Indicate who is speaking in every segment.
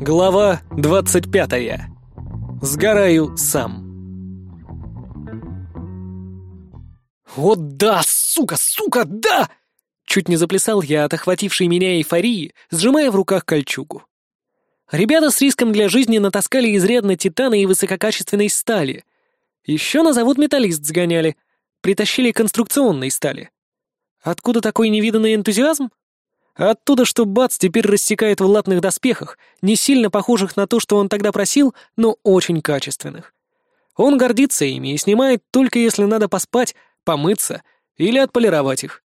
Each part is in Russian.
Speaker 1: Глава 25. Сгораю сам. «Вот да, сука, сука, да!» Чуть не заплясал я от охватившей меня эйфории, сжимая в руках кольчугу. Ребята с риском для жизни натаскали изрядно титана и высококачественной стали. Еще на завод металлист сгоняли, притащили конструкционной стали. Откуда такой невиданный энтузиазм? Оттуда, что Бац теперь рассекает в латных доспехах, не сильно похожих на то, что он тогда просил, но очень качественных. Он гордится ими и снимает только если надо поспать, помыться или отполировать их.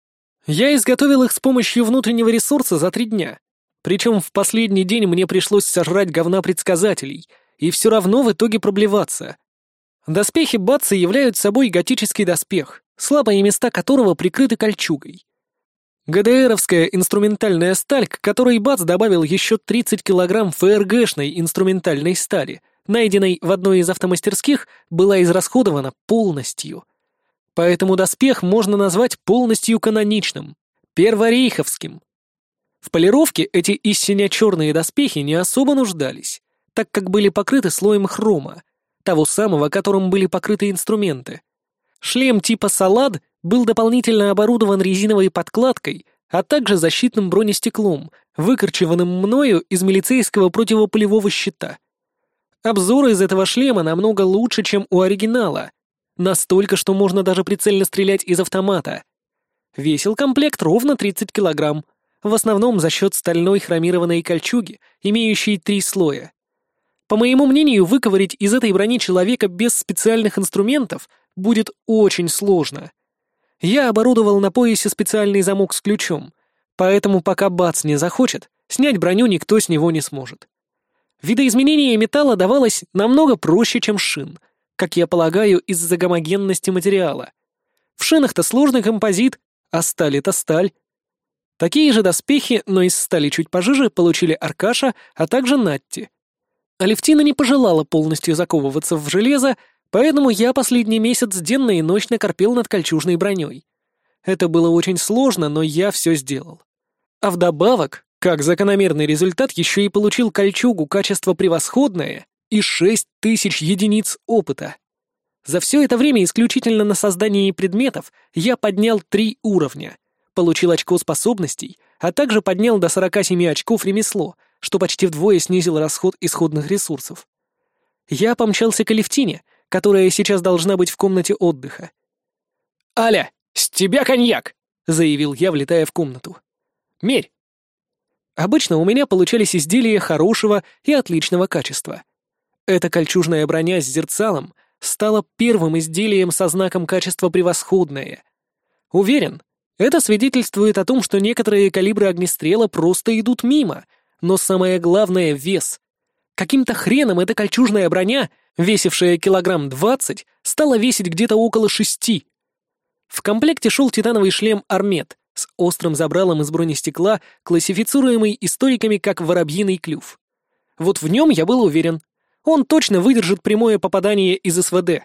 Speaker 1: Я изготовил их с помощью внутреннего ресурса за три дня. Причем в последний день мне пришлось сожрать говна предсказателей, и все равно в итоге проблеваться. Доспехи Батца являются собой готический доспех, слабые места которого прикрыты кольчугой. ГДРовская инструментальная сталь, к которой Бац добавил еще 30 килограмм ФРГшной инструментальной стали, найденной в одной из автомастерских, была израсходована полностью. Поэтому доспех можно назвать полностью каноничным, перворейховским. В полировке эти истинно черные доспехи не особо нуждались, так как были покрыты слоем хрома, того самого, которым были покрыты инструменты. Шлем типа «Салад» был дополнительно оборудован резиновой подкладкой, а также защитным бронестеклом, выкорчеванным мною из милицейского противополевого щита. Обзор из этого шлема намного лучше, чем у оригинала. Настолько, что можно даже прицельно стрелять из автомата. Весил комплект ровно 30 килограмм, в основном за счет стальной хромированной кольчуги, имеющей три слоя. По моему мнению, выковырить из этой брони человека без специальных инструментов будет очень сложно. Я оборудовал на поясе специальный замок с ключом, поэтому пока Бац не захочет, снять броню никто с него не сможет. Видоизменение металла давалось намного проще, чем шин, как я полагаю, из-за гомогенности материала. В шинах-то сложный композит, а сталь — это сталь. Такие же доспехи, но из стали чуть пожиже, получили Аркаша, а также Натти. Алевтина не пожелала полностью заковываться в железо, Поэтому я последний месяц денно и ночно корпел над кольчужной броней. Это было очень сложно, но я все сделал. А вдобавок, как закономерный результат, еще и получил кольчугу качество превосходное и шесть тысяч единиц опыта. За все это время исключительно на создании предметов я поднял три уровня, получил очко способностей, а также поднял до 47 очков ремесло, что почти вдвое снизил расход исходных ресурсов. Я помчался к Алевтине — которая сейчас должна быть в комнате отдыха. «Аля, с тебя коньяк!» — заявил я, влетая в комнату. «Мерь!» Обычно у меня получались изделия хорошего и отличного качества. Эта кольчужная броня с зерцалом стала первым изделием со знаком качества превосходное. Уверен, это свидетельствует о том, что некоторые калибры огнестрела просто идут мимо, но самое главное — вес. Каким-то хреном эта кольчужная броня — весившая килограмм двадцать, стала весить где-то около шести. В комплекте шел титановый шлем «Армет» с острым забралом из бронестекла, классифицируемый историками как «воробьиный клюв». Вот в нем я был уверен. Он точно выдержит прямое попадание из СВД.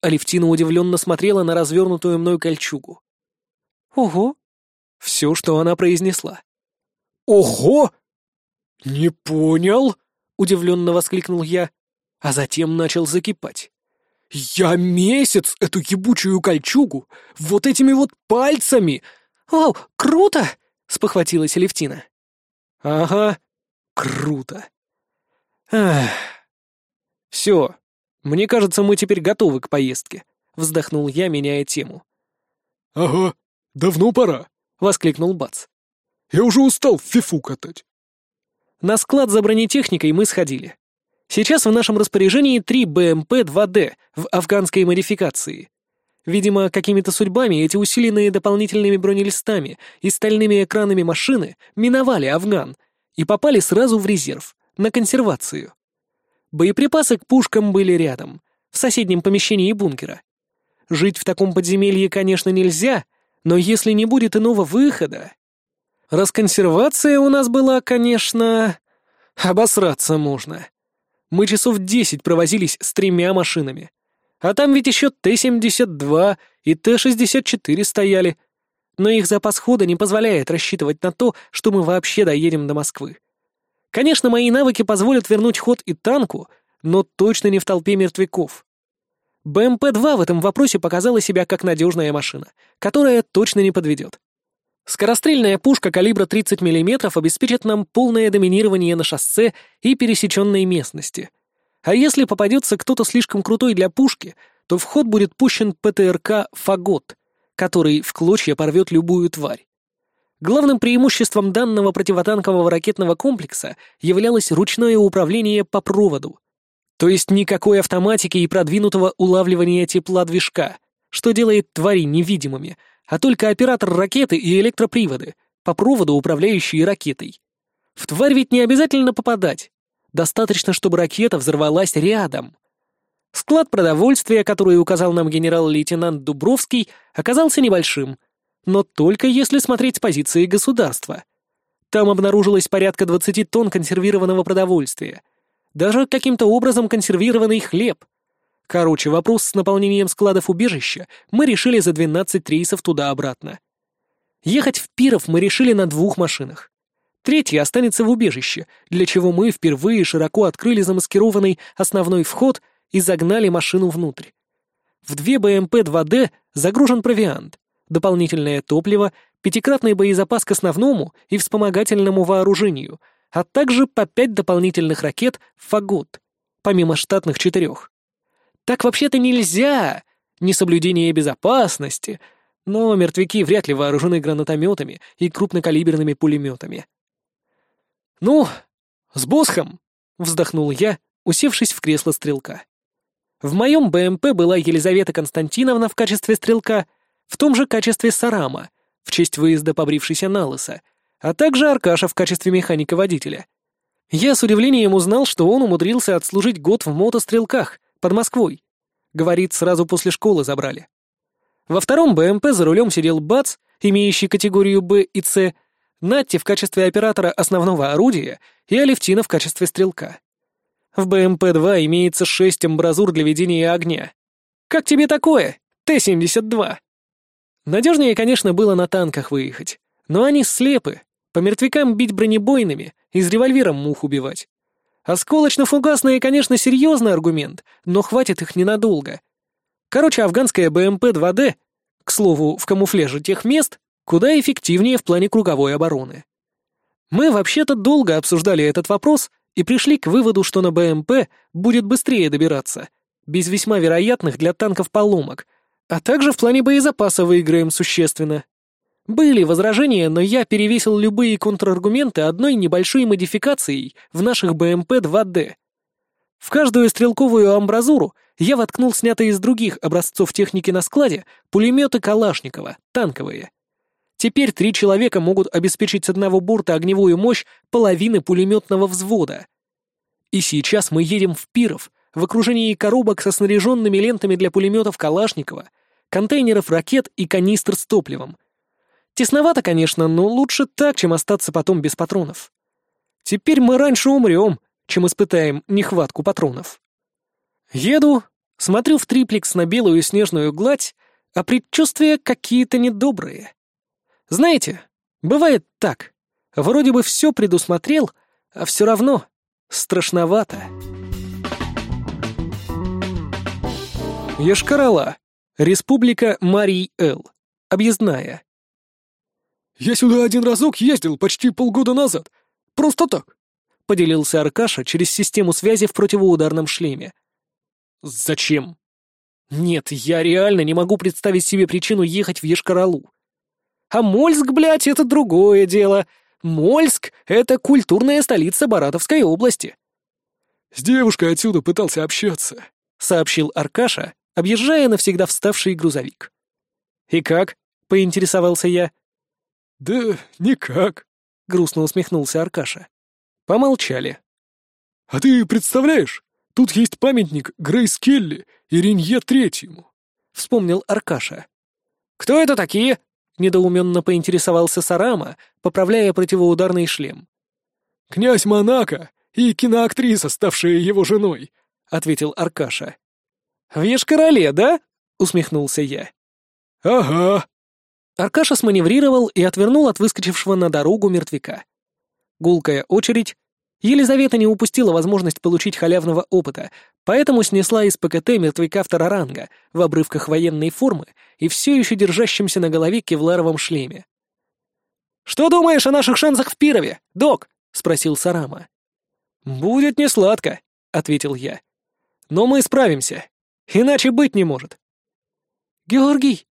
Speaker 1: Алевтина удивленно смотрела на развернутую мной кольчугу. «Ого!» — все, что она произнесла. «Ого! Не понял!» — удивленно воскликнул я а затем начал закипать. «Я месяц эту ебучую кольчугу вот этими вот пальцами!» «Вау, круто!» — спохватилась Алевтина. «Ага, круто. Ах. Все, мне кажется, мы теперь готовы к поездке», — вздохнул я, меняя тему.
Speaker 2: «Ага, давно пора», — воскликнул Бац. «Я уже устал в фифу катать».
Speaker 1: На склад за бронетехникой мы сходили. Сейчас в нашем распоряжении три БМП-2Д в афганской модификации. Видимо, какими-то судьбами эти усиленные дополнительными бронелистами и стальными экранами машины миновали Афган и попали сразу в резерв, на консервацию. Боеприпасы к пушкам были рядом, в соседнем помещении бункера. Жить в таком подземелье, конечно, нельзя, но если не будет иного выхода... Расконсервация у нас была, конечно... Обосраться можно мы часов десять провозились с тремя машинами. А там ведь еще Т-72 и Т-64 стояли. Но их запас хода не позволяет рассчитывать на то, что мы вообще доедем до Москвы. Конечно, мои навыки позволят вернуть ход и танку, но точно не в толпе мертвяков. БМП-2 в этом вопросе показала себя как надежная машина, которая точно не подведет. Скорострельная пушка калибра 30 мм обеспечит нам полное доминирование на шоссе и пересеченной местности. А если попадется кто-то слишком крутой для пушки, то в ход будет пущен ПТРК «Фагот», который в клочья порвет любую тварь. Главным преимуществом данного противотанкового ракетного комплекса являлось ручное управление по проводу. То есть никакой автоматики и продвинутого улавливания тепла движка, что делает твари невидимыми, а только оператор ракеты и электроприводы, по проводу управляющие ракетой. В тварь ведь не обязательно попадать. Достаточно, чтобы ракета взорвалась рядом. Склад продовольствия, который указал нам генерал-лейтенант Дубровский, оказался небольшим — но только если смотреть с позиции государства. Там обнаружилось порядка 20 тонн консервированного продовольствия. Даже каким-то образом консервированный хлеб. Короче, вопрос с наполнением складов убежища мы решили за 12 рейсов туда-обратно. Ехать в Пиров мы решили на двух машинах. Третья останется в убежище, для чего мы впервые широко открыли замаскированный основной вход и загнали машину внутрь. В две БМП-2Д загружен провиант дополнительное топливо, пятикратный боезапас к основному и вспомогательному вооружению, а также по пять дополнительных ракет «Фагот», помимо штатных четырех. Так вообще-то нельзя! Несоблюдение безопасности, но мертвяки вряд ли вооружены гранатометами и крупнокалиберными пулеметами. «Ну, с Босхом!» — вздохнул я, усевшись в кресло стрелка. В моем БМП была Елизавета Константиновна в качестве стрелка — в том же качестве Сарама, в честь выезда побрившейся на лысо, а также Аркаша в качестве механика-водителя. Я с удивлением узнал, что он умудрился отслужить год в мотострелках, под Москвой. Говорит, сразу после школы забрали. Во втором БМП за рулем сидел Бац, имеющий категорию Б и С, Натти в качестве оператора основного орудия и Алевтина в качестве стрелка. В БМП-2 имеется шесть амбразур для ведения огня. Как тебе такое, Т-72? Надежнее, конечно, было на танках выехать, но они слепы, по мертвякам бить бронебойными, из револьвера мух убивать. Осколочно-фугасные, конечно, серьезный аргумент, но хватит их ненадолго. Короче, афганская БМП-2Д, к слову, в камуфляже тех мест, куда эффективнее в плане круговой обороны. Мы вообще-то долго обсуждали этот вопрос и пришли к выводу, что на БМП будет быстрее добираться, без весьма вероятных для танков поломок — а также в плане боезапаса выиграем существенно. Были возражения, но я перевесил любые контраргументы одной небольшой модификацией в наших БМП-2Д. В каждую стрелковую амбразуру я воткнул снятые из других образцов техники на складе пулеметы Калашникова, танковые. Теперь три человека могут обеспечить с одного борта огневую мощь половины пулеметного взвода. И сейчас мы едем в Пиров, в окружении коробок со снаряженными лентами для пулеметов Калашникова, контейнеров ракет и канистр с топливом. Тесновато, конечно, но лучше так, чем остаться потом без патронов. Теперь мы раньше умрем, чем испытаем нехватку патронов. Еду, смотрю в триплекс на белую снежную гладь, а предчувствия какие-то недобрые. Знаете, бывает так. Вроде бы все предусмотрел, а все равно страшновато. Ешкарала. Республика Марий-Эл. Объездная.
Speaker 2: «Я сюда один разок ездил почти полгода назад. Просто так», — поделился Аркаша через систему связи в противоударном шлеме.
Speaker 1: «Зачем?» «Нет, я реально не могу представить себе причину ехать в Ешкаралу. А Мольск, блядь, это другое дело. Мольск — это культурная столица Баратовской области».
Speaker 2: «С девушкой отсюда пытался общаться», —
Speaker 1: сообщил Аркаша, объезжая навсегда вставший грузовик. «И как?» — поинтересовался я.
Speaker 2: «Да никак», — грустно усмехнулся Аркаша.
Speaker 1: Помолчали.
Speaker 2: «А ты представляешь, тут есть памятник Грейс Келли и Ренье Третьему», — вспомнил Аркаша.
Speaker 1: «Кто это такие?» — недоуменно поинтересовался Сарама, поправляя противоударный шлем.
Speaker 2: «Князь Монако и киноактриса, ставшая его женой», — ответил Аркаша.
Speaker 1: «В Ешкарале, да?» — усмехнулся я.
Speaker 2: «Ага».
Speaker 1: Аркаша сманеврировал и отвернул от выскочившего на дорогу мертвяка. Гулкая очередь, Елизавета не упустила возможность получить халявного опыта, поэтому снесла из ПКТ мертвяка второго ранга в обрывках военной формы и все еще держащемся на голове кевларовом шлеме. «Что думаешь о наших шансах в Пирове, док?» — спросил Сарама. «Будет несладко», — ответил я. «Но мы справимся. Иначе быть не может».
Speaker 3: «Георгий,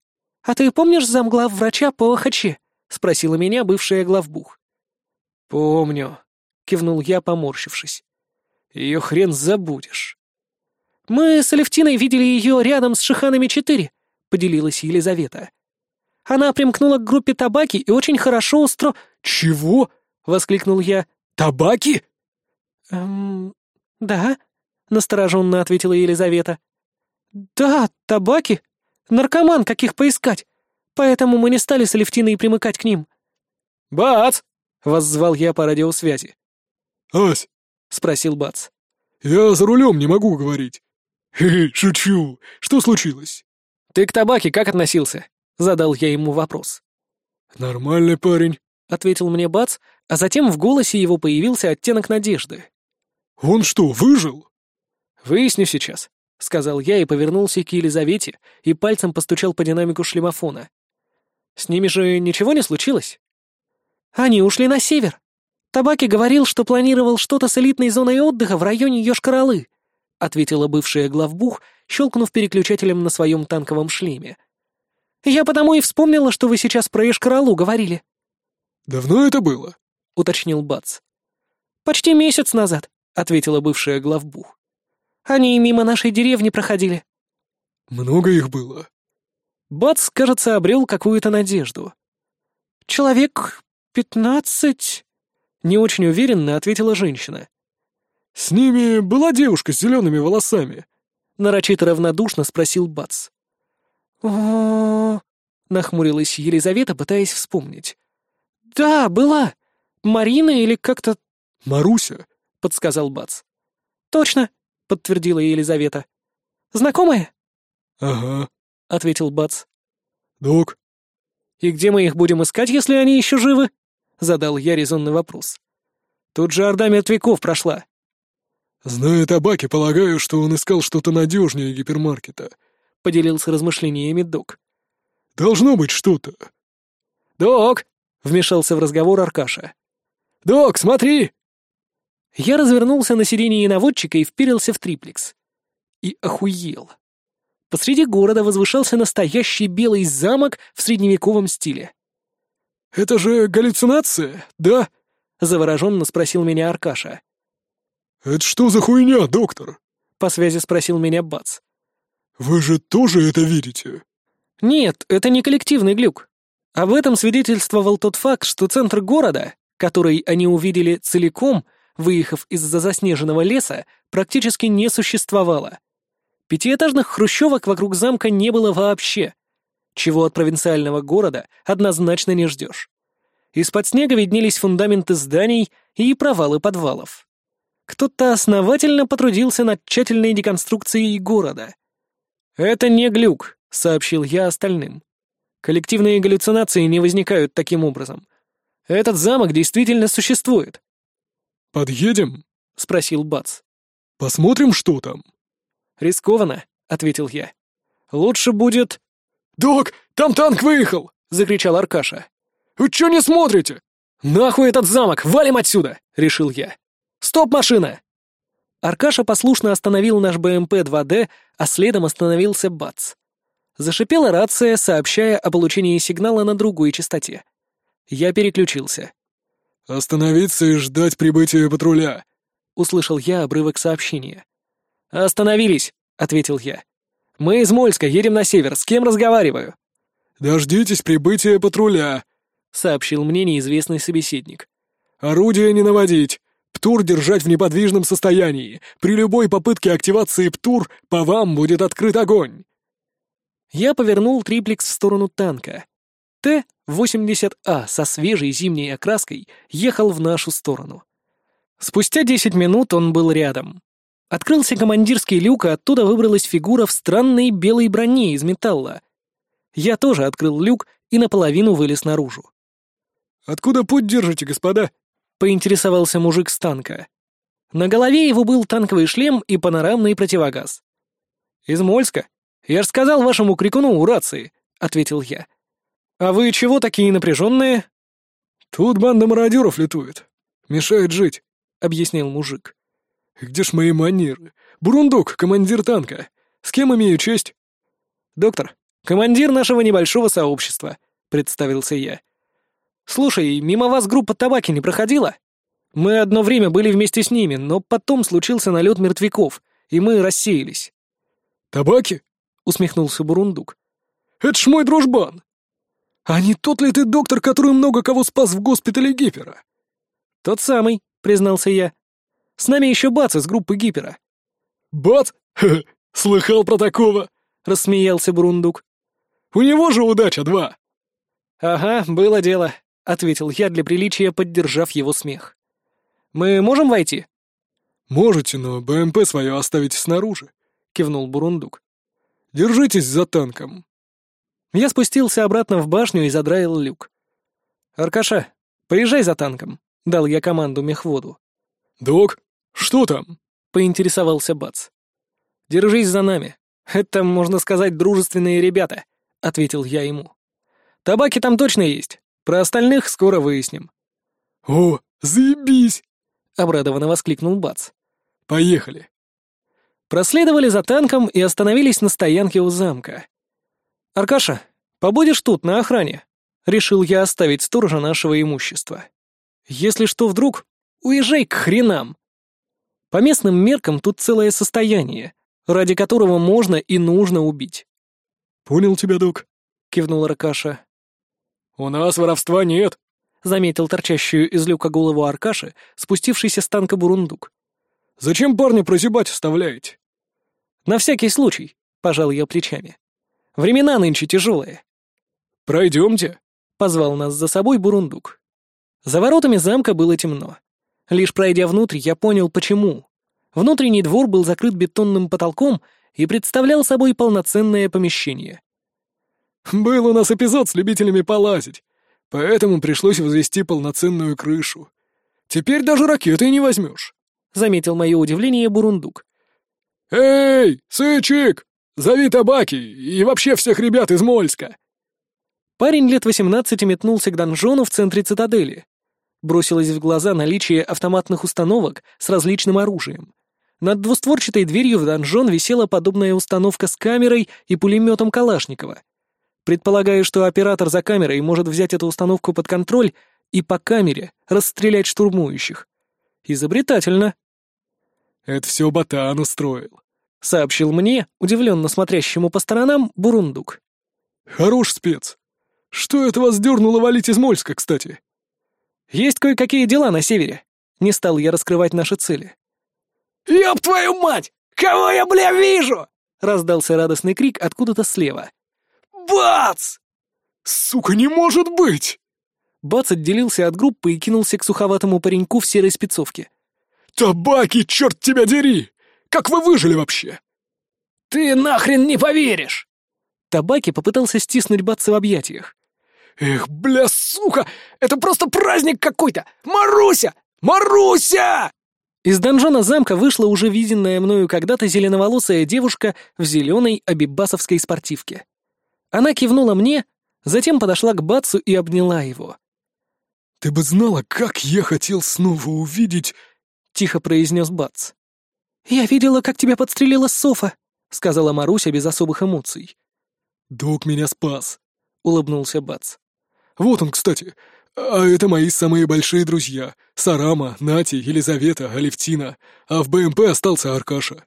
Speaker 3: а ты помнишь замглав врача по ОХЧ?» — спросила меня бывшая главбух.
Speaker 1: «Помню», кивнул я, поморщившись. Ее хрен забудешь.
Speaker 3: Мы с Алевтиной видели ее рядом с Шиханами-4, поделилась Елизавета. Она примкнула к группе табаки и очень хорошо устро...
Speaker 1: Чего? воскликнул я. Табаки?
Speaker 3: Эм, да, настороженно ответила Елизавета. Да, табаки. Наркоман, каких поискать. Поэтому мы не стали с Алевтиной примыкать к ним.
Speaker 1: «Бац!» — воззвал я по радиосвязи.
Speaker 2: «Ась!»
Speaker 1: — спросил Бац.
Speaker 2: «Я за рулем не могу говорить». «Хе-хе, шучу. Что случилось?»
Speaker 1: «Ты к табаке как относился?» — задал я ему вопрос.
Speaker 2: «Нормальный парень», —
Speaker 1: ответил мне Бац, а затем в голосе его появился оттенок надежды.
Speaker 2: «Он что, выжил?»
Speaker 1: «Выясню сейчас», — сказал я и повернулся к Елизавете и пальцем постучал по динамику шлемофона. «С ними же ничего не случилось?»
Speaker 3: «Они ушли на север», Табаки говорил, что планировал что-то с элитной зоной отдыха в районе Йошкар-Олы», — ответила бывшая главбух, щелкнув переключателем на своем танковом шлеме. «Я потому и вспомнила, что вы сейчас про Йошкар-Олу говорили».
Speaker 2: «Давно это было?»
Speaker 1: — уточнил Бац.
Speaker 3: «Почти месяц назад», — ответила бывшая главбух. «Они мимо нашей деревни проходили».
Speaker 2: «Много их было?»
Speaker 1: Бац, кажется, обрел какую-то надежду.
Speaker 3: «Человек пятнадцать...»
Speaker 1: Не очень уверенно ответила женщина.
Speaker 2: «С ними была девушка с зелеными волосами?»
Speaker 1: Нарочито равнодушно спросил Бац.
Speaker 3: о
Speaker 1: нахмурилась Елизавета, пытаясь вспомнить.
Speaker 3: «Да, была. Марина или как-то...»
Speaker 2: «Маруся», —
Speaker 1: подсказал Бац.
Speaker 3: «Точно», — подтвердила Елизавета. «Знакомая?»
Speaker 2: «Ага», —
Speaker 1: ответил Бац.
Speaker 2: «Док».
Speaker 1: «И где мы их будем искать, если они еще живы?» — задал я резонный вопрос. «Тут же орда мертвяков прошла».
Speaker 2: «Зная табаки, полагаю, что он искал что-то надежнее гипермаркета», — поделился размышлениями док. «Должно быть что-то».
Speaker 1: «Док!» — вмешался в разговор Аркаша. «Док, смотри!» Я развернулся на сиденье наводчика и вперился в триплекс. И охуел. Посреди города возвышался настоящий белый замок в средневековом стиле.
Speaker 2: «Это же галлюцинация, да?»
Speaker 1: — завороженно спросил меня Аркаша.
Speaker 2: «Это что за хуйня, доктор?»
Speaker 1: — по связи спросил меня Бац.
Speaker 2: «Вы же тоже это видите?»
Speaker 1: «Нет, это не коллективный глюк. Об этом свидетельствовал тот факт, что центр города, который они увидели целиком, выехав из-за заснеженного леса, практически не существовало. Пятиэтажных хрущевок вокруг замка не было вообще чего от провинциального города однозначно не ждешь. Из-под снега виднелись фундаменты зданий и провалы подвалов. Кто-то основательно потрудился над тщательной деконструкцией города. «Это не глюк», — сообщил я остальным. «Коллективные галлюцинации не возникают таким образом. Этот замок действительно существует».
Speaker 2: «Подъедем?»
Speaker 1: — спросил Бац.
Speaker 2: «Посмотрим, что там».
Speaker 1: «Рискованно», — ответил я. «Лучше будет...»
Speaker 2: «Док, там танк выехал!»
Speaker 1: — закричал Аркаша.
Speaker 2: «Вы чё не смотрите?»
Speaker 1: «Нахуй этот замок! Валим отсюда!» — решил я. «Стоп, машина!» Аркаша послушно остановил наш БМП-2Д, а следом остановился БАЦ. Зашипела рация, сообщая о получении сигнала на другой частоте. Я переключился.
Speaker 2: «Остановиться и ждать прибытия патруля», —
Speaker 1: услышал я обрывок сообщения. «Остановились», — ответил я. Мы из Мольска, едем на север. С кем разговариваю?»
Speaker 2: «Дождитесь прибытия патруля», —
Speaker 1: сообщил мне неизвестный собеседник.
Speaker 2: «Орудие не наводить. ПТУР держать в неподвижном состоянии. При любой попытке активации ПТУР по вам будет открыт огонь».
Speaker 1: Я повернул триплекс в сторону танка. Т-80А со свежей зимней окраской ехал в нашу сторону. Спустя десять минут он был рядом. Открылся командирский люк, и оттуда выбралась фигура в странной белой броне из металла. Я тоже открыл люк и наполовину вылез наружу.
Speaker 2: «Откуда путь держите, господа?»
Speaker 1: — поинтересовался мужик с танка. На голове его был танковый шлем и панорамный противогаз.
Speaker 2: «Из Мольска? Я ж сказал вашему крикуну у рации», — ответил я. «А вы чего такие напряженные?» «Тут банда мародеров летует. Мешает жить», — объяснил мужик. «Где ж мои манеры? Бурундук, командир танка. С кем имею честь?»
Speaker 1: «Доктор, командир нашего небольшого сообщества», — представился я. «Слушай, мимо вас группа табаки не проходила? Мы одно время были вместе с ними, но потом случился налет мертвяков, и мы рассеялись».
Speaker 2: «Табаки?» — усмехнулся Бурундук. «Это ж мой дружбан! А не тот ли ты доктор, который много кого спас в госпитале Гипера?»
Speaker 1: «Тот самый», — признался я. «С нами еще Бац из группы Гипера».
Speaker 2: «Бац? Ха слыхал про такого?» — рассмеялся Бурундук. «У него же удача два!»
Speaker 1: «Ага, было дело», — ответил я для приличия, поддержав его смех. «Мы можем войти?»
Speaker 2: «Можете, но БМП свое оставите снаружи», — кивнул Бурундук. «Держитесь за танком».
Speaker 1: Я спустился обратно в башню и задраил люк. «Аркаша, поезжай за танком», — дал я команду мехводу.
Speaker 2: «Док, что там?»
Speaker 1: — поинтересовался Бац. «Держись за нами. Это, можно сказать, дружественные ребята», — ответил я ему. «Табаки там точно есть. Про остальных скоро выясним».
Speaker 2: «О, заебись!»
Speaker 1: — обрадованно воскликнул Бац.
Speaker 2: «Поехали!»
Speaker 1: Проследовали за танком и остановились на стоянке у замка. «Аркаша, побудешь тут, на охране?» Решил я оставить сторожа нашего имущества. «Если что вдруг, уезжай к хренам!» По местным меркам тут целое состояние, ради которого можно и нужно убить.
Speaker 2: «Понял тебя, док», — кивнул Аркаша. «У нас воровства нет», — заметил торчащую из люка голову Аркаши, спустившийся с танка бурундук. «Зачем парня прозябать оставляете?»
Speaker 1: «На всякий случай», — пожал я плечами. «Времена нынче тяжелые».
Speaker 2: «Пройдемте», —
Speaker 1: позвал нас за собой бурундук. За воротами замка было темно. Лишь пройдя внутрь, я понял, почему. Внутренний двор был закрыт бетонным потолком и представлял собой полноценное помещение.
Speaker 2: «Был у нас эпизод с любителями полазить, поэтому пришлось возвести полноценную крышу. Теперь даже ракеты не возьмешь», —
Speaker 1: заметил мое удивление Бурундук.
Speaker 2: «Эй, сычик, зови табаки и вообще всех ребят из Мольска!»
Speaker 1: Парень лет восемнадцати метнулся к донжону в центре цитадели. Бросилось в глаза наличие автоматных установок с различным оружием. Над двустворчатой дверью в донжон висела подобная установка с камерой и пулеметом Калашникова. Предполагаю, что оператор за камерой может взять эту установку под контроль и по камере расстрелять штурмующих. Изобретательно.
Speaker 2: «Это все Батан устроил», —
Speaker 1: сообщил мне, удивленно смотрящему по сторонам, Бурундук.
Speaker 2: «Хорош спец. Что это вас дернуло валить из Мольска, кстати?»
Speaker 1: «Есть кое-какие дела на севере. Не стал я раскрывать наши цели».
Speaker 3: «Ёб твою мать! Кого я, бля, вижу?»
Speaker 1: — раздался радостный крик откуда-то слева.
Speaker 3: «Бац!»
Speaker 2: «Сука, не может быть!»
Speaker 1: Бац отделился от группы и кинулся к суховатому пареньку в серой спецовке.
Speaker 2: «Табаки, черт тебя дери! Как вы выжили вообще?»
Speaker 3: «Ты нахрен не поверишь!»
Speaker 1: Табаки попытался стиснуть Баца в объятиях.
Speaker 3: «Эх, бля, сука! Это просто праздник какой-то! Маруся! Маруся!»
Speaker 1: Из донжона замка вышла уже виденная мною когда-то зеленоволосая девушка в зеленой абибасовской спортивке. Она кивнула мне, затем подошла к Бацу и обняла его.
Speaker 2: «Ты бы знала, как я хотел снова увидеть...»
Speaker 1: — тихо произнес Бац. «Я видела, как тебя подстрелила Софа», — сказала Маруся без особых эмоций.
Speaker 2: «Док меня спас», — улыбнулся Бац. «Вот он, кстати. А это мои самые большие друзья. Сарама, Нати, Елизавета, Алевтина. А в БМП остался Аркаша.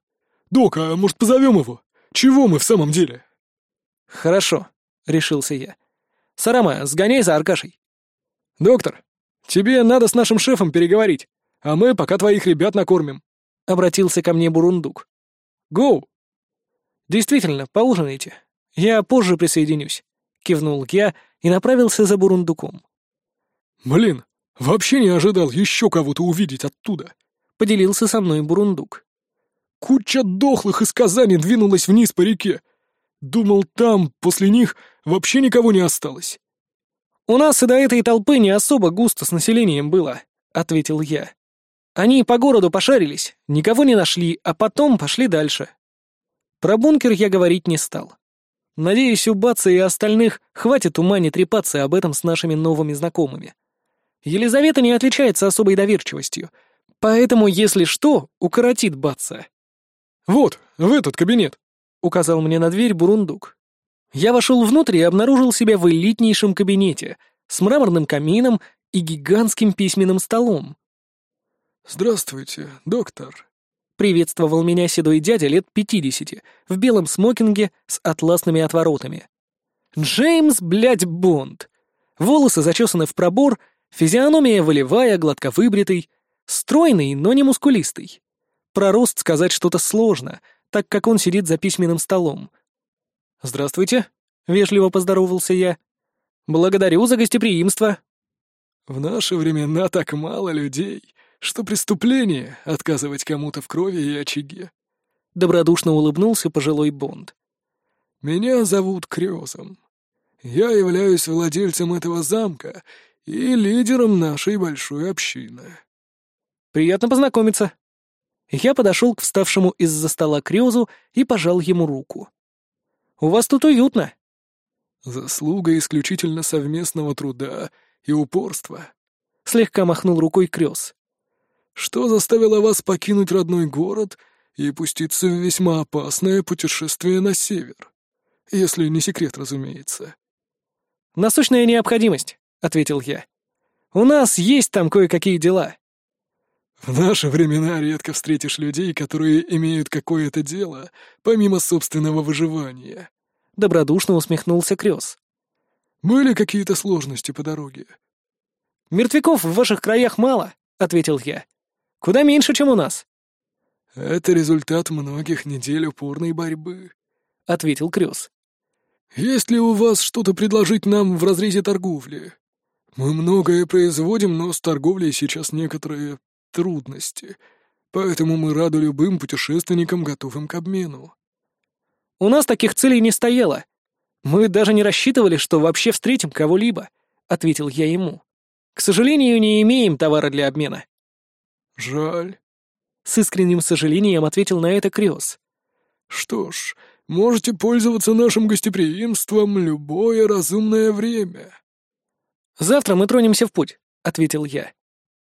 Speaker 2: Док, а может позовем его? Чего мы в самом деле?»
Speaker 1: «Хорошо», — решился я. «Сарама, сгоняй за Аркашей».
Speaker 2: «Доктор, тебе надо с нашим шефом переговорить, а мы пока твоих ребят накормим», — обратился ко мне Бурундук. «Гоу!»
Speaker 1: «Действительно, поужинайте. Я позже присоединюсь», — кивнул я и направился за Бурундуком.
Speaker 2: «Блин, вообще не ожидал еще кого-то увидеть оттуда», — поделился со мной Бурундук. «Куча дохлых из Казани двинулась вниз по реке. Думал, там, после них, вообще никого не осталось».
Speaker 1: «У нас и до этой толпы не особо густо с населением было», — ответил я. Они по городу пошарились, никого не нашли, а потом пошли дальше. Про бункер я говорить не стал. Надеюсь, у Баца и остальных хватит ума не трепаться об этом с нашими новыми знакомыми. Елизавета не отличается особой доверчивостью, поэтому, если что, укоротит Баца.
Speaker 2: «Вот, в этот кабинет», — указал мне на дверь Бурундук.
Speaker 1: Я вошел внутрь и обнаружил себя в элитнейшем кабинете с мраморным камином и гигантским письменным столом.
Speaker 2: «Здравствуйте, доктор», —
Speaker 1: приветствовал меня седой дядя лет пятидесяти, в белом смокинге с атласными отворотами. Джеймс, блядь, Бонд. Волосы зачесаны в пробор, физиономия волевая, гладко выбритый, стройный, но не мускулистый. Про рост сказать что-то сложно, так как он сидит за письменным столом. «Здравствуйте», — вежливо поздоровался я. «Благодарю за гостеприимство».
Speaker 2: «В наши времена так мало людей, что преступление — отказывать кому-то в крови и очаге», — добродушно улыбнулся пожилой Бонд. «Меня зовут Крёзом. Я являюсь владельцем этого замка и лидером нашей большой общины».
Speaker 1: «Приятно познакомиться». Я подошел к вставшему из-за стола Крёзу и пожал ему руку. «У вас тут уютно».
Speaker 2: «Заслуга исключительно совместного труда и упорства», — слегка махнул рукой Крёз. «Что заставило вас покинуть родной город и пуститься в весьма опасное путешествие на север? Если не секрет, разумеется».
Speaker 1: «Насущная необходимость», — ответил я. «У нас есть там кое-какие дела».
Speaker 2: В наши времена редко встретишь людей, которые имеют какое-то дело, помимо собственного выживания.
Speaker 1: Добродушно усмехнулся Крёс.
Speaker 2: Были какие-то сложности по дороге?
Speaker 1: Мертвяков в ваших краях мало, ответил я. Куда меньше, чем у нас.
Speaker 2: Это результат многих недель упорной борьбы, ответил Крёс. Есть ли у вас что-то предложить нам в разрезе торговли? Мы многое производим, но с торговлей сейчас некоторые трудности, поэтому мы рады любым путешественникам, готовым к обмену».
Speaker 1: «У нас таких целей не стояло. Мы даже не рассчитывали, что вообще встретим кого-либо», — ответил я ему. «К сожалению, не имеем товара для обмена».
Speaker 2: «Жаль», —
Speaker 1: с искренним сожалением ответил на это Криос.
Speaker 2: «Что ж, можете пользоваться нашим гостеприимством любое разумное время».
Speaker 1: «Завтра мы тронемся в путь», — ответил я.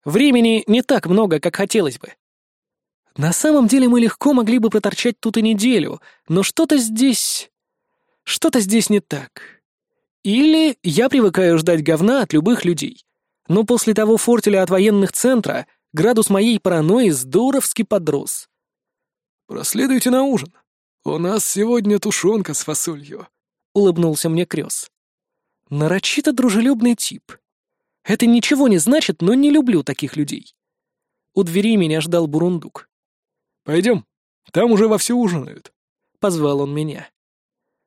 Speaker 1: Времени не так много, как хотелось бы. На самом деле мы легко могли бы проторчать тут и неделю, но что-то здесь... Что-то здесь не так. Или я привыкаю ждать говна от любых людей. Но после того фортеля от военных центра градус моей паранойи здоровски подрос.
Speaker 2: «Проследуйте на ужин. У нас сегодня тушенка с фасолью», — улыбнулся мне Крёс.
Speaker 1: Нарочито дружелюбный тип. Это ничего не значит, но не люблю таких людей. У двери меня ждал Бурундук.
Speaker 2: «Пойдем, там уже вовсю ужинают», —
Speaker 1: позвал он меня.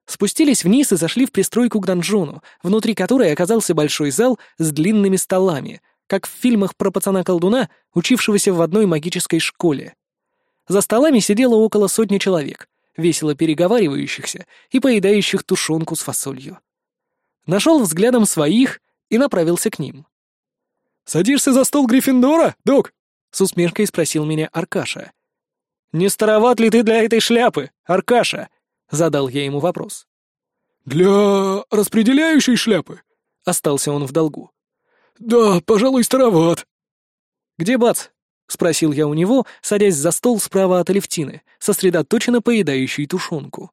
Speaker 1: Спустились вниз и зашли в пристройку к донжону, внутри которой оказался большой зал с длинными столами, как в фильмах про пацана-колдуна, учившегося в одной магической школе. За столами сидело около сотни человек, весело переговаривающихся и поедающих тушенку с фасолью. Нашел взглядом своих и направился к ним.
Speaker 2: «Садишься за стол Гриффиндора, док?»
Speaker 1: — с усмешкой спросил меня Аркаша. «Не староват ли ты для этой шляпы, Аркаша?» — задал я ему вопрос.
Speaker 2: «Для распределяющей шляпы?» — остался он в долгу. «Да, пожалуй, староват».
Speaker 1: «Где Бац?» — спросил я у него, садясь за стол справа от Алевтины, сосредоточенно поедающей тушенку.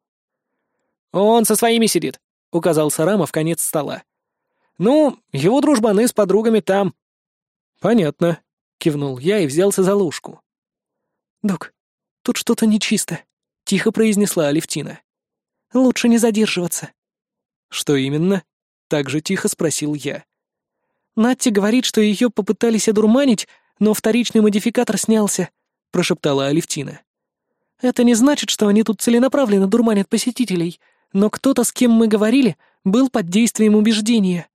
Speaker 1: «Он со своими сидит», — указал Сарама в конец стола. «Ну, его дружбаны с подругами там».
Speaker 3: «Понятно», — кивнул я и взялся за ложку.
Speaker 1: «Док, тут что-то нечисто», — тихо произнесла Алевтина. «Лучше не задерживаться».
Speaker 3: «Что именно?» — так же тихо спросил я.
Speaker 1: «Натти говорит, что ее попытались одурманить, но вторичный модификатор снялся», — прошептала Алевтина. «Это не значит, что они тут целенаправленно дурманят посетителей, но кто-то, с кем мы говорили, был под действием убеждения».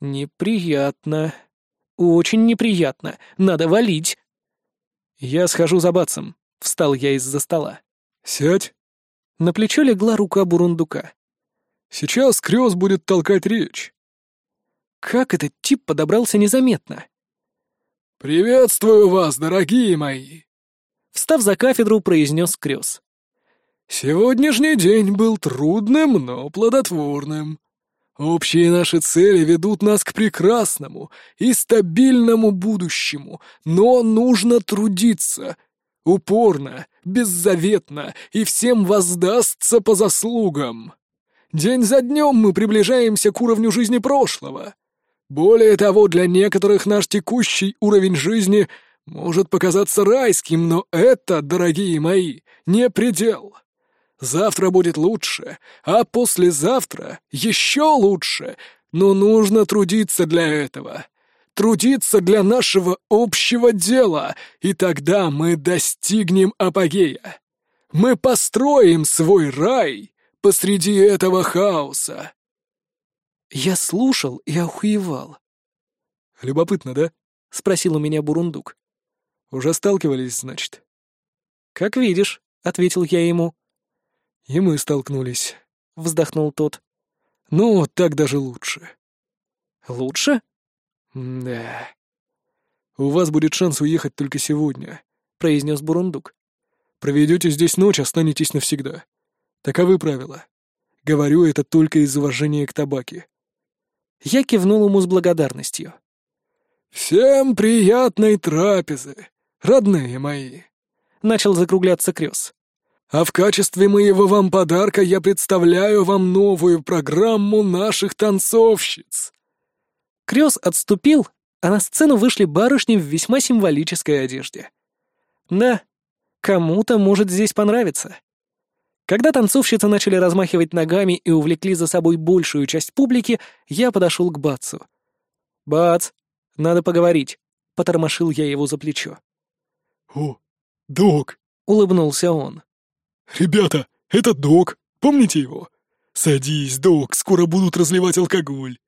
Speaker 3: «Неприятно. Очень неприятно. Надо валить». «Я схожу за бацем», — встал я из-за стола.
Speaker 2: «Сядь».
Speaker 3: На плечо легла рука бурундука.
Speaker 2: «Сейчас Крёс будет толкать речь».
Speaker 3: Как этот тип подобрался незаметно?
Speaker 2: «Приветствую вас, дорогие мои!»
Speaker 3: Встав за кафедру, произнес Крёс.
Speaker 2: «Сегодняшний день был трудным, но плодотворным. Общие наши цели ведут нас к прекрасному и стабильному будущему, но нужно трудиться. Упорно, беззаветно, и всем воздастся по заслугам. День за днем мы приближаемся к уровню жизни прошлого. Более того, для некоторых наш текущий уровень жизни может показаться райским, но это, дорогие мои, не предел. Завтра будет лучше, а послезавтра еще лучше, но нужно трудиться для этого. Трудиться для нашего общего дела, и тогда мы достигнем апогея. Мы построим свой рай посреди этого хаоса.
Speaker 3: Я слушал и охуевал.
Speaker 2: «Любопытно, да?» — спросил у меня Бурундук. «Уже сталкивались, значит?»
Speaker 3: «Как видишь», — ответил я ему.
Speaker 2: «И мы столкнулись», —
Speaker 3: вздохнул тот.
Speaker 2: «Ну, так даже лучше».
Speaker 3: «Лучше?»
Speaker 2: «Да». «У вас будет шанс уехать только сегодня», — произнес Бурундук. «Проведете здесь ночь, останетесь навсегда. Таковы правила. Говорю это только из уважения к табаке».
Speaker 3: Я кивнул ему с благодарностью.
Speaker 2: «Всем приятной трапезы, родные мои!»
Speaker 3: Начал закругляться Крёс.
Speaker 2: А в качестве моего вам подарка я представляю вам новую программу наших танцовщиц».
Speaker 3: Крёс отступил, а на сцену вышли барышни в весьма символической одежде. Да, кому-то может здесь понравиться. Когда танцовщицы начали размахивать ногами и увлекли за собой большую часть публики, я подошел к Бацу. «Бац, надо поговорить», — потормошил я его за плечо.
Speaker 2: «О, док», —
Speaker 3: улыбнулся он.
Speaker 2: «Ребята, это док, помните его? Садись, док, скоро будут разливать алкоголь».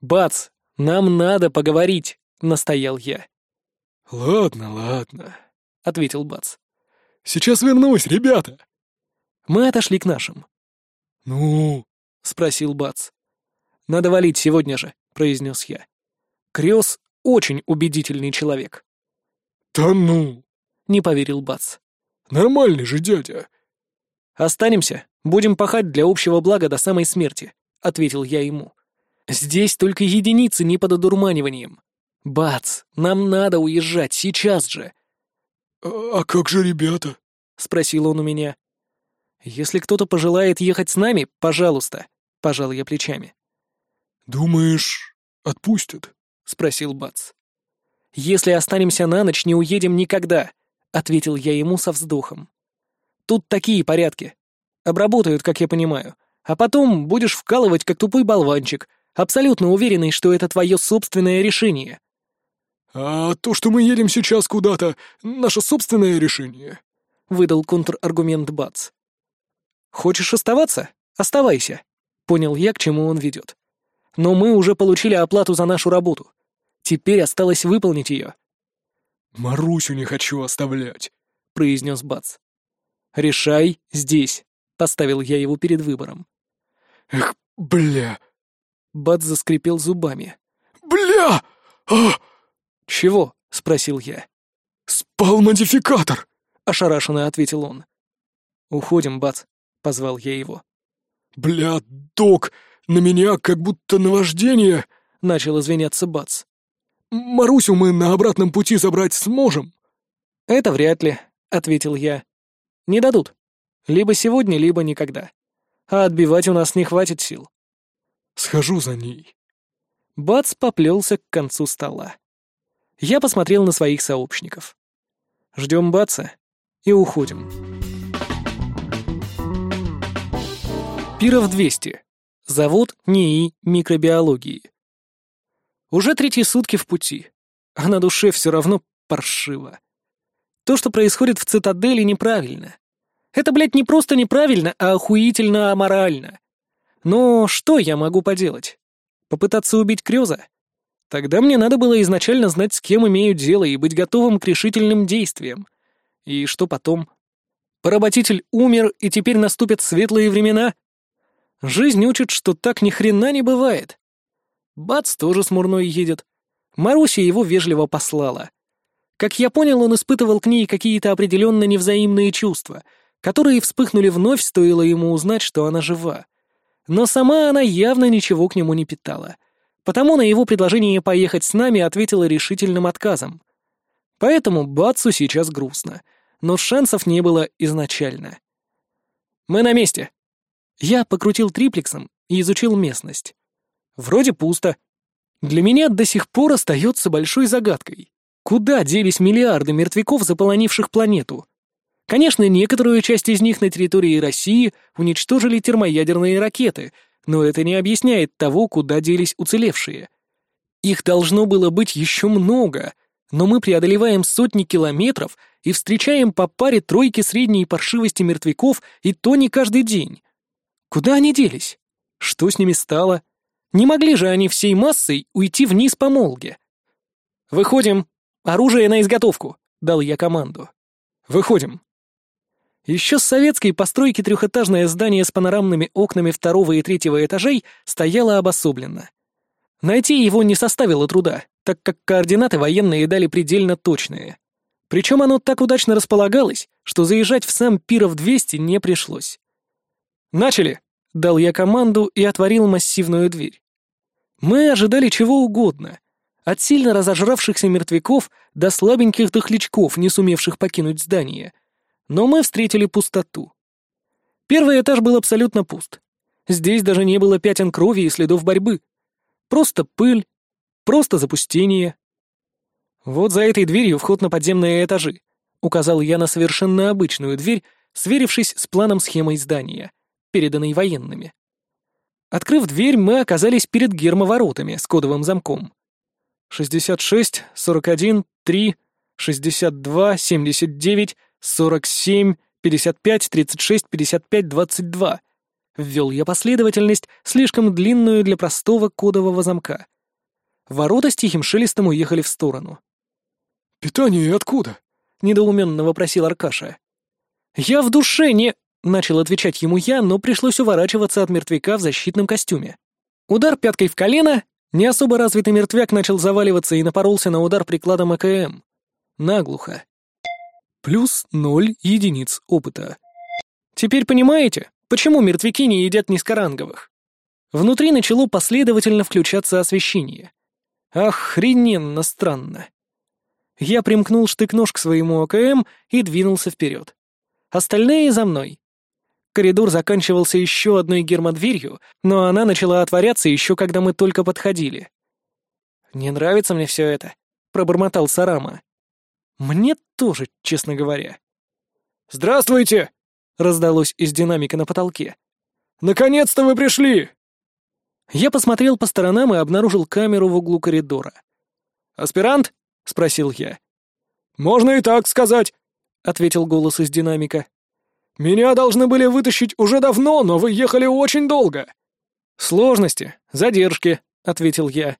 Speaker 3: «Бац, нам надо поговорить», — настоял я.
Speaker 2: «Ладно, ладно», — ответил Бац. «Сейчас вернусь, ребята!»
Speaker 3: Мы отошли к нашим.
Speaker 2: «Ну?»
Speaker 3: — спросил Бац. «Надо валить сегодня же», — произнес я. Крёс — очень убедительный человек.
Speaker 2: «Да ну!»
Speaker 3: — не поверил Бац.
Speaker 2: «Нормальный же дядя.
Speaker 3: «Останемся, будем пахать для общего блага до самой смерти», — ответил я ему. «Здесь только единицы не под одурманиванием. Бац, нам надо уезжать сейчас же».
Speaker 2: «А, а как же ребята?»
Speaker 3: — спросил он у меня. «Если кто-то пожелает ехать с нами, пожалуйста», — пожал я плечами.
Speaker 2: «Думаешь, отпустят?»
Speaker 3: — спросил Бац. «Если останемся на ночь, не уедем никогда», — ответил я ему со вздохом. Тут такие порядки. Обработают, как я понимаю. А потом будешь вкалывать, как тупой болванчик, абсолютно уверенный, что это твое собственное решение.
Speaker 2: «А то, что мы едем сейчас куда-то, наше собственное решение», —
Speaker 3: выдал контраргумент Бац. «Хочешь оставаться? Оставайся», — понял я, к чему он ведет. «Но мы уже получили оплату за нашу работу. Теперь осталось выполнить ее».
Speaker 2: «Марусю не хочу оставлять», — произнес Бац.
Speaker 3: «Решай здесь», — поставил я его перед выбором.
Speaker 2: «Эх, бля!»
Speaker 3: Бат заскрипел зубами.
Speaker 2: «Бля! А!»
Speaker 3: «Чего?» — спросил я.
Speaker 2: «Спал модификатор!»
Speaker 3: — ошарашенно ответил он. «Уходим, Бац», — позвал я его.
Speaker 2: «Бля, док, на меня как будто наваждение!»
Speaker 3: — начал извиняться Бац.
Speaker 2: «Марусю мы на обратном пути забрать сможем?»
Speaker 3: «Это вряд ли», — ответил я. Не дадут. Либо сегодня, либо никогда. А отбивать у нас не хватит сил.
Speaker 2: Схожу за ней.
Speaker 3: Бац поплелся к концу стола. Я посмотрел на своих сообщников. Ждем Баца и уходим. Пиров 200. Завод НИИ микробиологии. Уже третьи сутки в пути, а на душе все равно паршиво. То, что происходит в цитадели, неправильно. Это, блядь, не просто неправильно, а охуительно аморально. Но что я могу поделать? Попытаться убить Крёза? Тогда мне надо было изначально знать, с кем имею дело, и быть готовым к решительным действиям. И что потом? Поработитель умер, и теперь наступят светлые времена? Жизнь учит, что так ни хрена не бывает. Бац тоже смурной едет.
Speaker 1: Маруся его вежливо послала. Как я понял, он испытывал к ней какие-то определенно невзаимные чувства, которые вспыхнули вновь, стоило ему узнать, что она жива. Но сама она явно ничего к нему не питала. Потому на его предложение поехать с нами ответила решительным отказом. Поэтому Бацу сейчас грустно, но шансов не было изначально. «Мы на месте!» Я покрутил триплексом и изучил местность. Вроде пусто. Для меня до сих пор остается большой загадкой. Куда делись миллиарды мертвяков, заполонивших планету? Конечно, некоторую часть из них на территории России уничтожили термоядерные ракеты, но это не объясняет того, куда делись уцелевшие. Их должно было быть еще много, но мы преодолеваем сотни километров и встречаем по паре тройки средней паршивости мертвяков, и то не каждый день. Куда они делись? Что с ними стало? Не могли же они всей массой уйти вниз по Молге? «Выходим! Оружие на изготовку!» — дал я команду. «Выходим!» Еще с советской постройки трехэтажное здание с панорамными окнами второго и третьего этажей стояло обособленно. Найти его не составило труда, так как координаты военные дали предельно точные. Причем оно так удачно располагалось, что заезжать в сам Пиров 200 не пришлось. «Начали!» — дал я команду и отворил массивную дверь. Мы ожидали чего угодно. От сильно разожравшихся мертвяков до слабеньких дохлячков, не сумевших покинуть здание — но мы встретили пустоту. Первый этаж был абсолютно пуст. Здесь даже не было пятен крови и следов борьбы. Просто пыль, просто запустение. Вот за этой дверью вход на подземные этажи. Указал я на совершенно обычную дверь, сверившись с планом схемой здания, переданной военными. Открыв дверь, мы оказались перед гермоворотами с кодовым замком. 66, 41, 3, 62, 79, «Сорок семь, пятьдесят пять, тридцать шесть, пятьдесят пять, двадцать два». Ввел я последовательность, слишком длинную для простого кодового замка. Ворота с тихим шелестом уехали в сторону.
Speaker 2: «Питание откуда?» — недоуменно вопросил Аркаша.
Speaker 1: «Я в душе не...» — начал отвечать ему я, но пришлось уворачиваться от мертвяка в защитном костюме. Удар пяткой в колено, не особо развитый мертвяк начал заваливаться и напоролся на удар прикладом АКМ. Наглухо. Плюс ноль единиц опыта. Теперь понимаете, почему мертвяки не едят низкоранговых? Внутри начало последовательно включаться освещение. Охрененно странно. Я примкнул штык-нож к своему АКМ и двинулся вперед. Остальные за мной. Коридор заканчивался еще одной гермодверью, но она начала отворяться еще когда мы только подходили. «Не нравится мне все это», — пробормотал Сарама. Мне тоже, честно говоря.
Speaker 2: «Здравствуйте!» — раздалось из динамика на потолке. «Наконец-то вы пришли!»
Speaker 1: Я посмотрел по сторонам и обнаружил камеру в углу коридора.
Speaker 2: «Аспирант?» — спросил я. «Можно и так сказать», — ответил голос из динамика. «Меня должны были вытащить уже давно, но вы ехали очень долго».
Speaker 1: «Сложности, задержки», — ответил я.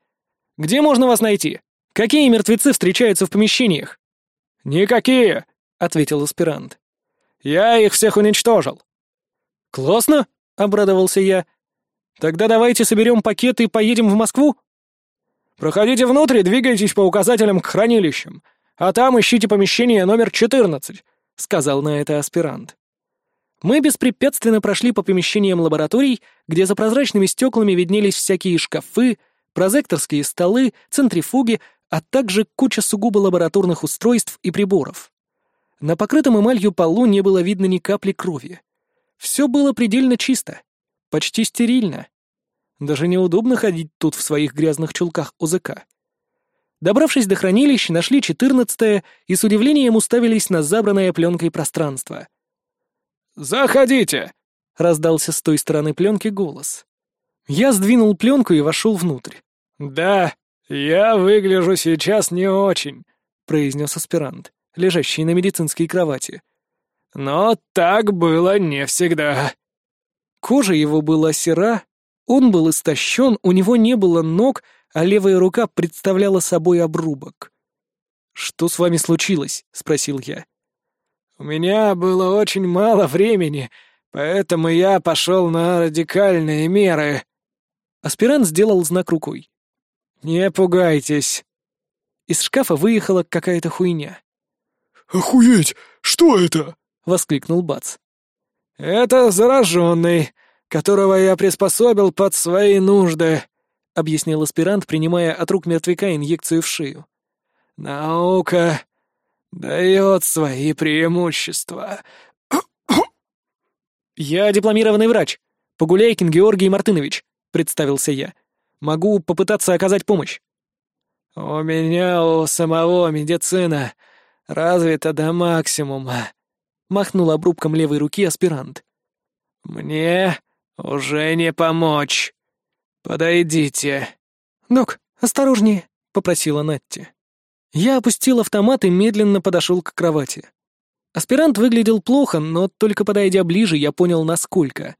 Speaker 1: «Где можно вас найти? Какие мертвецы встречаются в помещениях?»
Speaker 2: «Никакие!» — ответил аспирант. «Я их всех уничтожил».
Speaker 1: «Классно!» — обрадовался я. «Тогда давайте соберем пакеты и поедем в Москву?»
Speaker 2: «Проходите внутрь двигайтесь по указателям к хранилищам, а там ищите помещение номер 14», — сказал на это аспирант.
Speaker 1: Мы беспрепятственно прошли по помещениям лабораторий, где за прозрачными стеклами виднелись всякие шкафы, прозекторские столы, центрифуги, а также куча сугубо лабораторных устройств и приборов. На покрытом эмалью полу не было видно ни капли крови. Все было предельно чисто, почти стерильно. Даже неудобно ходить тут в своих грязных чулках ОЗК. Добравшись до хранилищ, нашли четырнадцатое и с удивлением уставились на забранное пленкой пространство.
Speaker 2: «Заходите!» — раздался с той стороны пленки голос.
Speaker 1: Я сдвинул пленку и вошел внутрь.
Speaker 2: «Да, «Я выгляжу сейчас не очень», — произнес аспирант, лежащий на медицинской кровати. «Но так было не всегда».
Speaker 1: Кожа его была сера, он был истощен, у него не было ног, а левая рука представляла собой обрубок. «Что с вами случилось?» — спросил я.
Speaker 2: «У меня было очень мало времени, поэтому я пошел на радикальные меры».
Speaker 1: Аспирант сделал знак рукой.
Speaker 2: «Не пугайтесь.
Speaker 1: Из шкафа выехала какая-то хуйня.
Speaker 2: «Охуеть! Что это?»
Speaker 1: — воскликнул Бац.
Speaker 2: «Это зараженный, которого я приспособил под свои нужды», — объяснил аспирант, принимая от рук мертвяка инъекцию в шею. «Наука дает свои преимущества».
Speaker 1: «Я дипломированный врач. Погуляйкин Георгий Мартынович», — представился я. «Могу попытаться оказать помощь».
Speaker 2: «У меня у самого медицина развита до максимума», — махнул обрубком левой руки аспирант. «Мне уже не помочь. Подойдите».
Speaker 1: «Док, осторожнее», — попросила Натти. Я опустил автомат и медленно подошел к кровати. Аспирант выглядел плохо, но только подойдя ближе, я понял, насколько.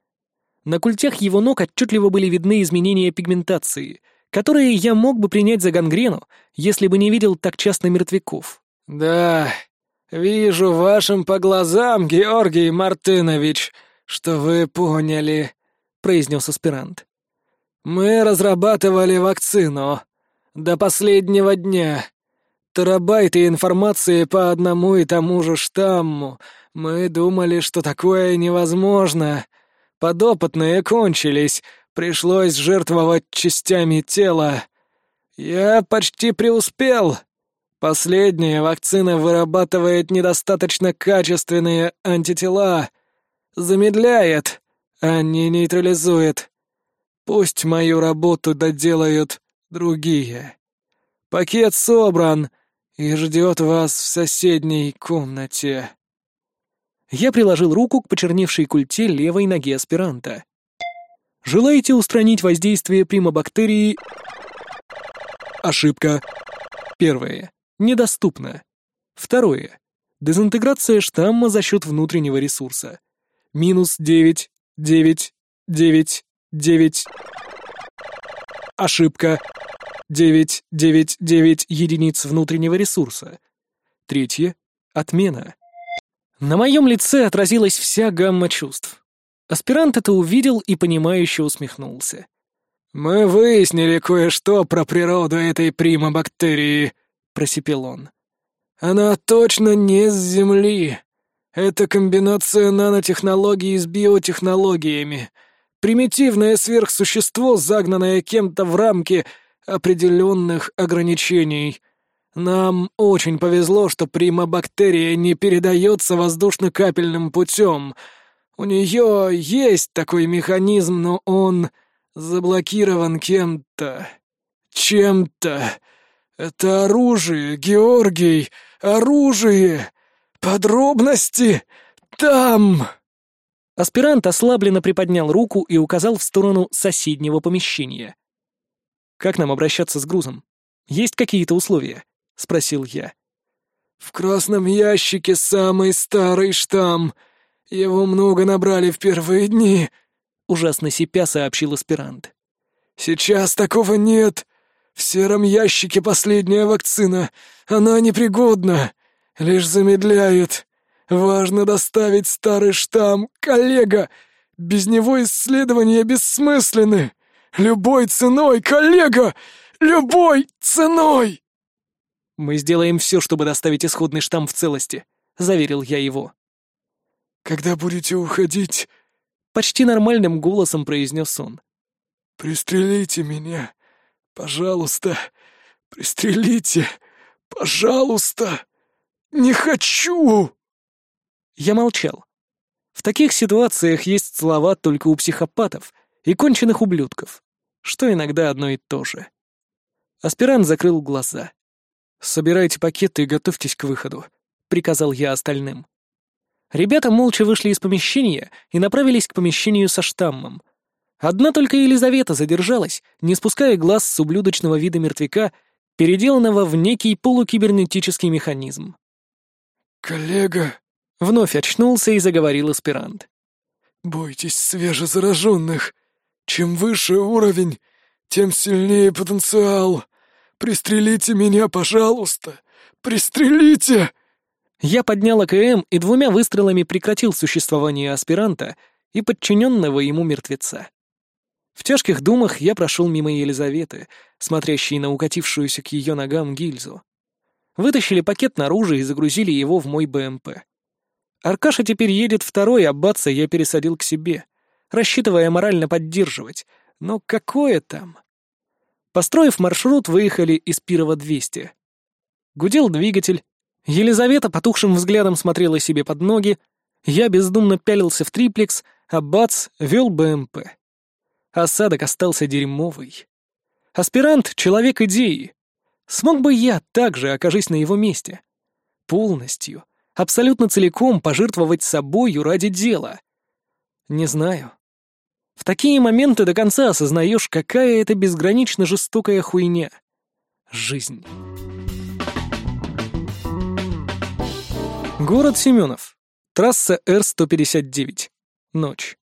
Speaker 1: На культях его ног отчетливо были видны изменения пигментации, которые я мог бы принять за гангрену, если бы не видел так часто мертвяков.
Speaker 2: «Да, вижу вашим по глазам, Георгий Мартынович, что вы поняли», — произнес аспирант. «Мы разрабатывали вакцину. До последнего дня. Терабайты информации по одному и тому же штамму. Мы думали, что такое невозможно. Подопытные кончились, пришлось жертвовать частями тела. Я почти преуспел. Последняя вакцина вырабатывает недостаточно качественные антитела. Замедляет, а не нейтрализует. Пусть мою работу доделают другие. Пакет собран — и ждет вас в соседней комнате».
Speaker 1: Я приложил руку к почерневшей культе левой ноги аспиранта. «Желаете устранить воздействие примобактерии?» Ошибка. Первое. Недоступно. Второе. Дезинтеграция штамма за счет внутреннего ресурса. Минус девять, девять, девять, девять. Ошибка. 999 единиц внутреннего ресурса. Третье — отмена. На моем лице отразилась вся гамма чувств. Аспирант это увидел и понимающе усмехнулся.
Speaker 2: «Мы выяснили кое-что про природу этой примобактерии», — просипел он. «Она точно не с Земли. Это комбинация нанотехнологий с биотехнологиями. Примитивное сверхсущество, загнанное кем-то в рамки — определенных ограничений. Нам очень повезло, что примобактерия не передается воздушно-капельным путем. У нее есть такой механизм, но он заблокирован кем-то. Чем-то. Это оружие, Георгий, оружие. Подробности там.
Speaker 1: Аспирант ослабленно приподнял руку и указал в сторону соседнего помещения. Как нам обращаться с грузом? Есть какие-то условия?» — спросил я.
Speaker 2: «В красном ящике самый старый штамм. Его много набрали в первые дни», — ужасно сипя сообщил аспирант. «Сейчас такого нет. В сером ящике последняя вакцина. Она непригодна. Лишь замедляет. Важно доставить старый штамм, коллега. Без него исследования бессмысленны. Любой ценой, коллега! Любой ценой!»
Speaker 1: «Мы сделаем все, чтобы доставить исходный штамм в целости», — заверил я его.
Speaker 2: «Когда будете уходить?»
Speaker 1: — почти нормальным голосом произнес он.
Speaker 2: «Пристрелите меня, пожалуйста, пристрелите, пожалуйста, не хочу!»
Speaker 1: Я молчал. В таких ситуациях есть слова только у психопатов, и конченых ублюдков, что иногда одно и то же. Аспирант закрыл глаза. «Собирайте пакеты и готовьтесь к выходу», — приказал я остальным. Ребята молча вышли из помещения и направились к помещению со штаммом. Одна только Елизавета задержалась, не спуская глаз с ублюдочного вида мертвяка, переделанного в некий полукибернетический механизм.
Speaker 2: «Коллега!»
Speaker 1: — вновь очнулся и заговорил аспирант.
Speaker 2: «Бойтесь свежезараженных. Чем выше уровень, тем сильнее потенциал. Пристрелите меня, пожалуйста! Пристрелите!»
Speaker 1: Я поднял АКМ и двумя выстрелами прекратил существование аспиранта и подчиненного ему мертвеца. В тяжких думах я прошел мимо Елизаветы, смотрящей на укатившуюся к ее ногам гильзу. Вытащили пакет наружу и загрузили его в мой БМП. Аркаша теперь едет второй, а Батса я пересадил к себе, рассчитывая морально поддерживать. Но какое там? Построив маршрут, выехали из Пирова-200. Гудел двигатель. Елизавета потухшим взглядом смотрела себе под ноги. Я бездумно пялился в триплекс, а Бац вел БМП. Осадок остался дерьмовый. Аспирант — человек идеи. Смог бы я также, окажись на его месте? Полностью, абсолютно целиком пожертвовать собою ради дела? Не знаю. В такие моменты до конца осознаешь, какая это безгранично жестокая хуйня. Жизнь. Город Семенов. Трасса Р-159. Ночь.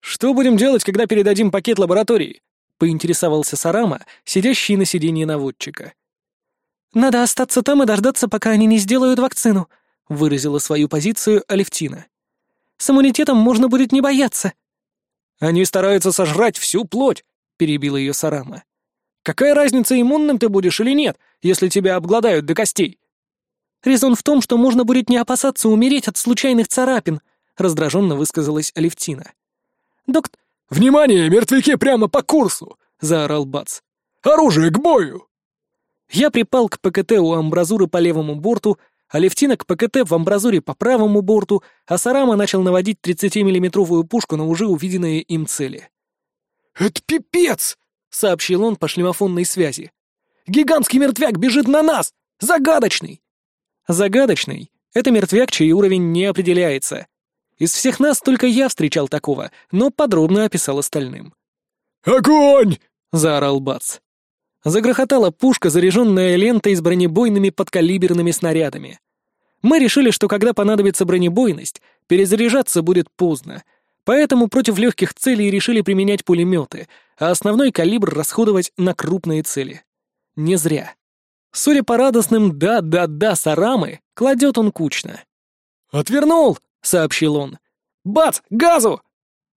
Speaker 1: «Что будем делать, когда передадим пакет лаборатории?» — поинтересовался Сарама, сидящий на сиденье наводчика.
Speaker 3: «Надо остаться там и дождаться, пока они не сделают вакцину», — выразила свою позицию Алевтина. «С иммунитетом можно будет не бояться».
Speaker 1: «Они стараются сожрать всю плоть», — перебила ее Сарама. «Какая разница, иммунным ты будешь или нет, если тебя обгладают до костей?»
Speaker 3: «Резон в том, что можно будет не опасаться умереть от случайных царапин», — раздраженно высказалась Алевтина.
Speaker 1: «Докт...»
Speaker 2: «Внимание, мертвяки прямо по курсу!» — заорал Бац. «Оружие к бою!»
Speaker 1: Я припал к ПКТ у амбразуры по левому борту, а Левтина к ПКТ в амбразуре по правому борту, а Сарама начал наводить 30-миллиметровую пушку на уже увиденные им цели.
Speaker 2: «Это пипец!» — сообщил он по шлемофонной связи. «Гигантский мертвяк бежит на нас! Загадочный!»
Speaker 1: «Загадочный — это мертвяк, чей уровень не определяется. Из всех нас только я встречал такого, но подробно описал остальным.
Speaker 2: «Огонь!»
Speaker 1: — заорал Бац. Загрохотала пушка, заряженная лентой с бронебойными подкалиберными снарядами. Мы решили, что когда понадобится бронебойность, перезаряжаться будет поздно, поэтому против легких целей решили применять пулеметы, а основной калибр расходовать на крупные цели. Не зря. Судя по радостным «да-да-да» Сарамы, кладет он кучно.
Speaker 2: «Отвернул!» — сообщил он. «Бац! Газу!»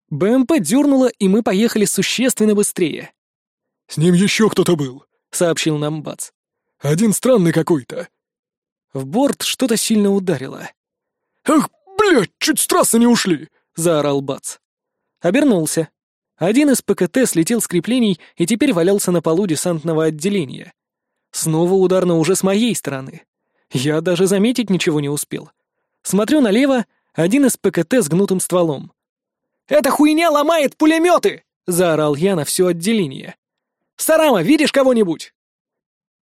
Speaker 1: БМП дернуло, и мы поехали существенно быстрее.
Speaker 2: «С ним еще кто-то был», —
Speaker 1: сообщил нам Бац.
Speaker 2: «Один странный какой-то».
Speaker 1: В борт что-то сильно ударило.
Speaker 2: «Ах, блядь, чуть с трассы не ушли!» — заорал Бац.
Speaker 1: Обернулся. Один из ПКТ слетел с креплений и теперь валялся на полу десантного отделения. Снова удар, но уже с моей стороны. Я даже заметить ничего не успел. Смотрю налево, один из ПКТ с гнутым стволом.
Speaker 2: «Эта хуйня ломает пулеметы!» — заорал я на все отделение. «Сарама, видишь кого-нибудь?»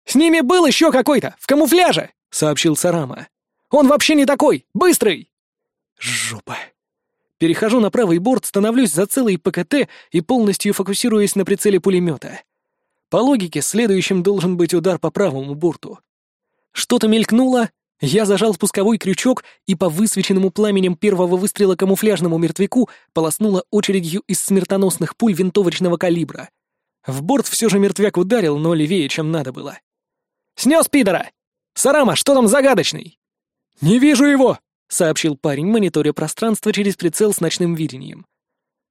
Speaker 2: «С ними был еще какой-то, в камуфляже!» — сообщил Сарама. «Он вообще не такой! Быстрый!»
Speaker 1: Жопа. Перехожу на правый борт, становлюсь за целый ПКТ и полностью фокусируюсь на прицеле пулемета. По логике, следующим должен быть удар по правому борту. Что-то мелькнуло, я зажал спусковой крючок, и по высвеченному пламенем первого выстрела камуфляжному мертвяку полоснула очередью из смертоносных пуль винтовочного калибра. В борт все же мертвяк ударил, но левее, чем надо было.
Speaker 2: «Снес пидора! Сарама, что там загадочный?» «Не вижу его!» — сообщил парень, мониторя пространство через прицел с ночным видением.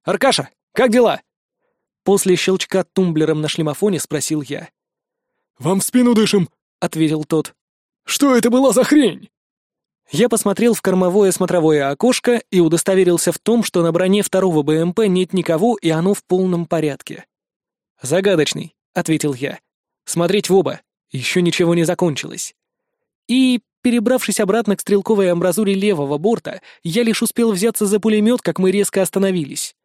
Speaker 2: «Аркаша, как дела?»
Speaker 1: После щелчка тумблером на шлемофоне спросил я.
Speaker 2: «Вам в спину дышим», — ответил тот. Что это была за хрень?»
Speaker 1: Я посмотрел в кормовое смотровое окошко и удостоверился в том, что на броне второго БМП нет никого, и оно в полном порядке. «Загадочный», — ответил я. «Смотреть в оба. Еще ничего не закончилось». И, перебравшись обратно к стрелковой амбразуре левого борта, я лишь успел взяться за пулемет, как мы резко остановились.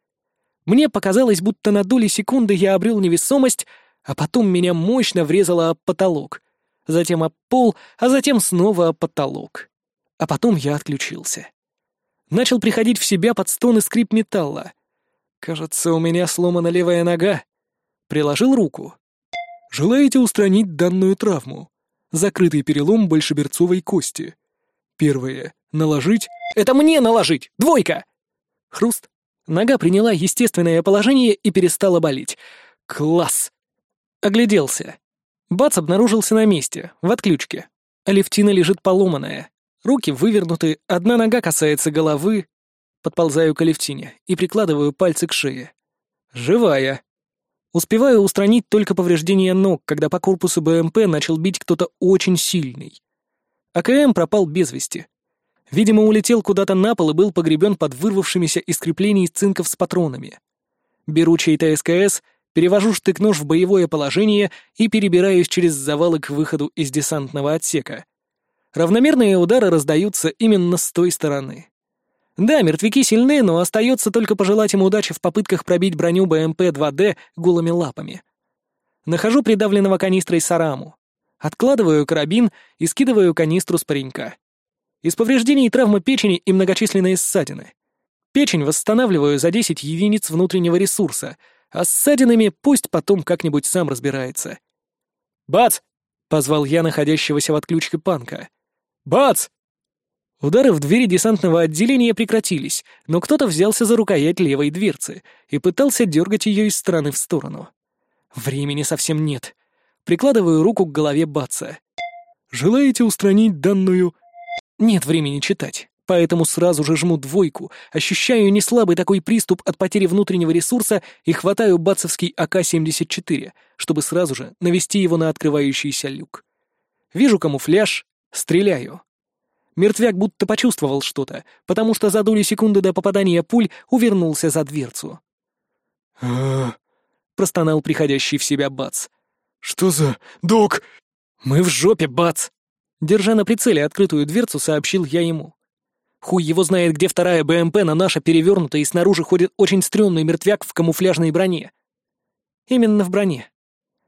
Speaker 1: Мне показалось, будто на доли секунды я обрел невесомость, а потом меня мощно врезало об потолок затем об пол, а затем снова об потолок. А потом я отключился. Начал приходить в себя под стон и скрип металла. Кажется, у меня сломана левая нога. Приложил руку. Желаете устранить данную травму? Закрытый перелом большеберцовой кости. Первое. Наложить...
Speaker 2: Это мне наложить! Двойка!
Speaker 1: Хруст. Нога приняла естественное положение и перестала болеть. Класс! Огляделся. Бац обнаружился на месте, в отключке. Алевтина лежит поломанная. Руки вывернуты, одна нога касается головы. Подползаю к Алевтине и прикладываю пальцы к шее. Живая. Успеваю устранить только повреждения ног, когда по корпусу БМП начал бить кто-то очень сильный. АКМ пропал без вести. Видимо, улетел куда-то на пол и был погребен под вырвавшимися из креплений цинков с патронами. Беру чей-то СКС, перевожу штык-нож в боевое положение и перебираюсь через завалы к выходу из десантного отсека. Равномерные удары раздаются именно с той стороны. Да, мертвяки сильны, но остается только пожелать им удачи в попытках пробить броню БМП-2Д голыми лапами. Нахожу придавленного канистрой Сараму. Откладываю карабин и скидываю канистру с паренька. Из повреждений травма печени и многочисленные ссадины. Печень восстанавливаю за 10 единиц внутреннего ресурса, а ссадинами пусть потом как-нибудь сам разбирается. «Бац!» — позвал я находящегося в отключке панка. «Бац!» Удары в двери десантного отделения прекратились, но кто-то взялся за рукоять левой дверцы и пытался дергать ее из стороны в сторону. Времени совсем нет. Прикладываю руку к голове Батса.
Speaker 2: «Желаете устранить данную...»
Speaker 1: Нет времени читать, поэтому сразу же жму двойку, ощущаю неслабый такой приступ от потери внутреннего ресурса и хватаю бацовский АК-74, чтобы сразу же навести его на открывающийся люк. Вижу камуфляж, стреляю. Мертвяк будто почувствовал что-то, потому что за доли секунды до попадания пуль увернулся за дверцу.
Speaker 2: а
Speaker 1: простонал приходящий в себя Бац.
Speaker 2: «Что за... док?»
Speaker 1: «Мы в жопе, Бац!» Держа на прицеле открытую дверцу, сообщил я ему. Хуй его знает, где вторая БМП на наша перевернута, и снаружи ходит очень стрёмный мертвяк в камуфляжной броне. Именно в броне.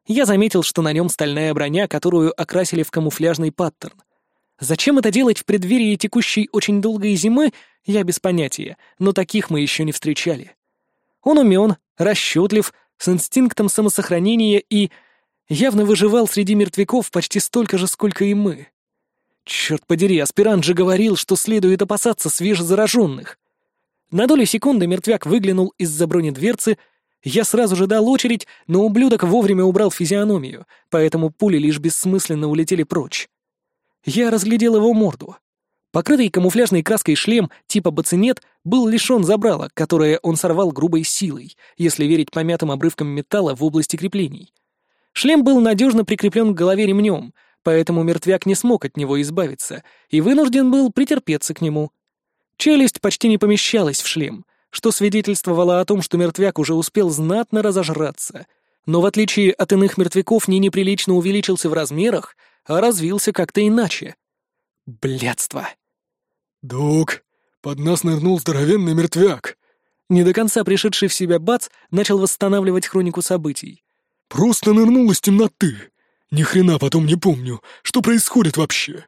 Speaker 1: Я заметил, что на нем стальная броня, которую окрасили в камуфляжный паттерн. Зачем это делать в преддверии текущей очень долгой зимы, я без понятия, но таких мы еще не встречали. Он умен, расчетлив, с инстинктом самосохранения и явно выживал среди мертвяков почти столько же, сколько и мы. Черт подери, аспирант же говорил, что следует опасаться свежезараженных. На долю секунды мертвяк выглянул из-за бронедверцы, я сразу же дал очередь, но ублюдок вовремя убрал физиономию, поэтому пули лишь бессмысленно улетели прочь. Я разглядел его морду. Покрытый камуфляжной краской шлем типа бацинет был лишен забрала, которое он сорвал грубой силой, если верить помятым обрывкам металла в области креплений. Шлем был надежно прикреплен к голове ремнем, поэтому мертвяк не смог от него избавиться и вынужден был претерпеться к нему. Челюсть почти не помещалась в шлем, что свидетельствовало о том, что мертвяк уже успел знатно разожраться. Но в отличие от иных мертвяков не неприлично увеличился в размерах, а развился как-то иначе. Блядство.
Speaker 2: «Док, под нас нырнул здоровенный мертвяк!»
Speaker 1: Не до конца пришедший в себя Бац начал восстанавливать хронику событий.
Speaker 2: «Просто нырнул из темноты! Ни хрена потом не помню, что происходит вообще!»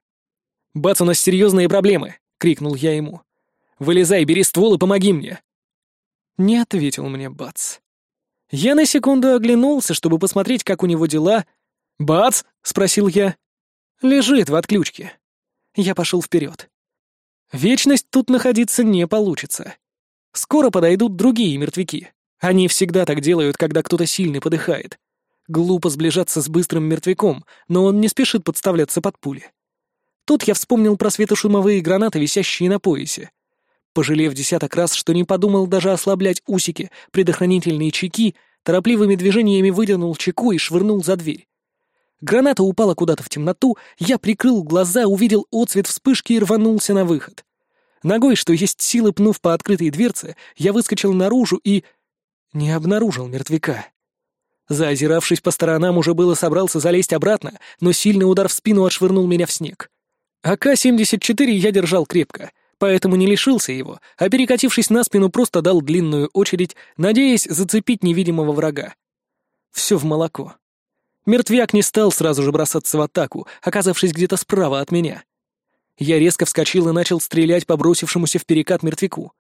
Speaker 1: «Бац, у нас серьезные проблемы!» — крикнул я ему. «Вылезай, бери ствол и помоги мне!» Не ответил мне Бац. Я на секунду оглянулся, чтобы посмотреть, как у него дела. «Бац!» — спросил я. Лежит в отключке. Я пошел вперед. Вечность тут находиться не получится. Скоро подойдут другие мертвяки. Они всегда так делают, когда кто-то сильный подыхает. Глупо сближаться с быстрым мертвяком, но он не спешит подставляться под пули. Тут я вспомнил про светошумовые гранаты, висящие на поясе. Пожалев десяток раз, что не подумал даже ослаблять усики, предохранительные чеки, торопливыми движениями выдернул чеку и швырнул за дверь. Граната упала куда-то в темноту, я прикрыл глаза, увидел отцвет вспышки и рванулся на выход. Ногой, что есть силы, пнув по открытой дверце, я выскочил наружу и... не обнаружил мертвяка. Заозиравшись по сторонам, уже было собрался залезть обратно, но сильный удар в спину отшвырнул меня в снег. АК-74 я держал крепко, поэтому не лишился его, а перекатившись на спину, просто дал длинную очередь, надеясь зацепить невидимого врага. Все в молоко. Мертвяк не стал сразу же бросаться в атаку, оказавшись где-то справа от меня. Я резко вскочил и начал стрелять по бросившемуся в перекат мертвяку.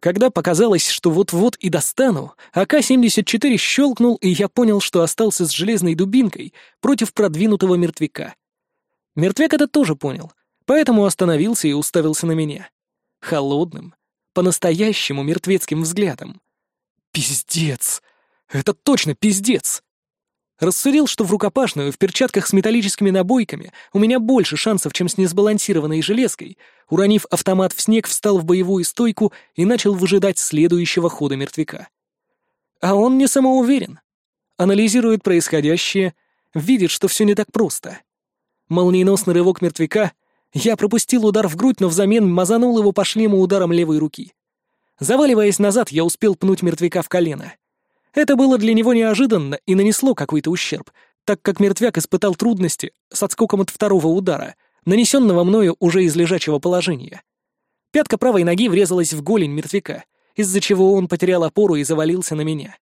Speaker 1: Когда показалось, что вот-вот и достану, АК-74 щелкнул, и я понял, что остался с железной дубинкой против продвинутого мертвяка. Мертвяк это тоже понял, поэтому остановился и уставился на меня. Холодным, по-настоящему мертвецким взглядом. Пиздец! Это точно пиздец! Рассудил, что в рукопашную, в перчатках с металлическими набойками, у меня больше шансов, чем с несбалансированной железкой, уронив автомат в снег, встал в боевую стойку и начал выжидать следующего хода мертвяка. А он не самоуверен. анализирует происходящее, видит, что все не так просто. Молниеносный рывок мертвяка, я пропустил удар в грудь, но взамен мазанул его по шлему ударом левой руки. Заваливаясь назад, я успел пнуть мертвяка в колено. Это было для него неожиданно и нанесло какой-то ущерб, так как мертвяк испытал трудности с отскоком от второго удара, нанесенного мною уже из лежачего положения. Пятка правой ноги врезалась в голень мертвяка, из-за чего он потерял опору и завалился на меня.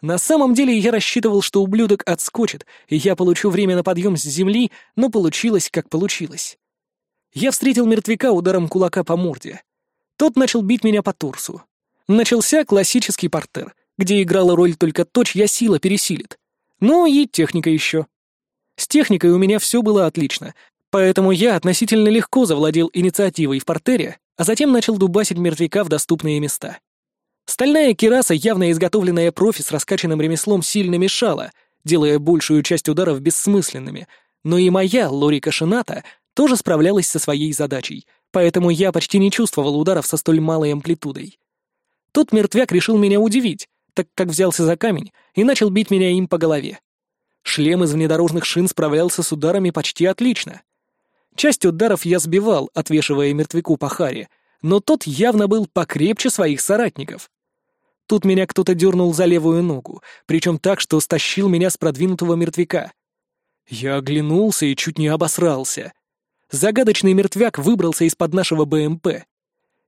Speaker 1: На самом деле я рассчитывал, что ублюдок отскочит, и я получу время на подъем с земли, но получилось, как получилось. Я встретил мертвяка ударом кулака по морде. Тот начал бить меня по торсу. Начался классический портер, где играла роль только то, чья сила пересилит. Ну и техника еще. С техникой у меня все было отлично, поэтому я относительно легко завладел инициативой в портере, а затем начал дубасить мертвяка в доступные места. Стальная кираса, явно изготовленная профи с раскачанным ремеслом, сильно мешала, делая большую часть ударов бессмысленными, но и моя, Лорика Шината, тоже справлялась со своей задачей, поэтому я почти не чувствовал ударов со столь малой амплитудой. Тут мертвяк решил меня удивить, так как взялся за камень и начал бить меня им по голове. Шлем из внедорожных шин справлялся с ударами почти отлично. Часть ударов я сбивал, отвешивая мертвяку по харе, но тот явно был покрепче своих соратников. Тут меня кто-то дернул за левую ногу, причем так, что стащил меня с продвинутого мертвяка. Я оглянулся и чуть не обосрался. Загадочный мертвяк выбрался из-под нашего БМП.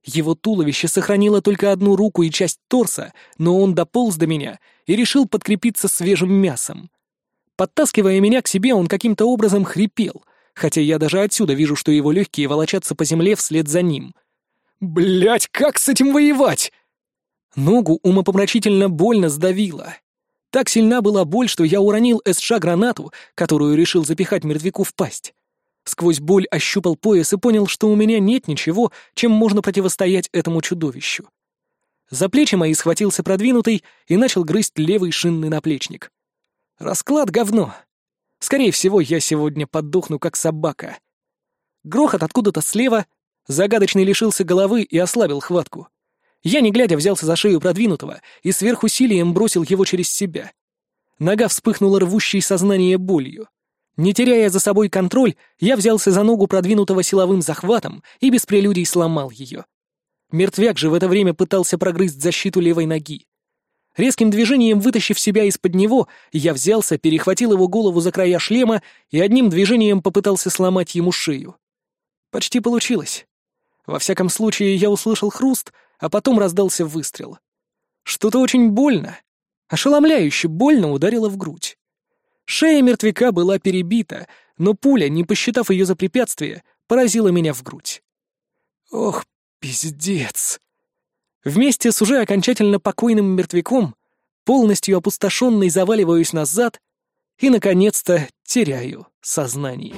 Speaker 1: Его туловище сохранило только одну руку и часть торса, но он дополз до меня и решил подкрепиться свежим мясом. Подтаскивая меня к себе, он каким-то образом хрипел, хотя я даже отсюда вижу, что его легкие волочатся по земле вслед за ним. Блять, как с этим воевать? Ногу умопомрачительно больно сдавило. Так сильна была боль, что я уронил СШ-гранату, которую решил запихать мертвяку в пасть. Сквозь боль ощупал пояс и понял, что у меня нет ничего, чем можно противостоять этому чудовищу. За плечи мои схватился продвинутый и начал грызть левый шинный наплечник. Расклад говно. Скорее всего, я сегодня подохну, как собака. Грохот откуда-то слева, загадочный лишился головы и ослабил хватку. Я, не глядя, взялся за шею продвинутого и сверхусилием бросил его через себя. Нога вспыхнула рвущей сознание болью. Не теряя за собой контроль, я взялся за ногу продвинутого силовым захватом и без прелюдий сломал ее. Мертвяк же в это время пытался прогрызть защиту левой ноги. Резким движением вытащив себя из-под него, я взялся, перехватил его голову за края шлема и одним движением попытался сломать ему шею. Почти получилось. Во всяком случае, я услышал хруст, а потом раздался выстрел. Что-то очень больно, ошеломляюще больно ударило в грудь. Шея мертвяка была перебита, но пуля, не посчитав ее за препятствие, поразила меня в грудь. Ох, пиздец. Вместе с уже окончательно покойным мертвяком, полностью опустошенный, заваливаюсь назад и, наконец-то, теряю сознание.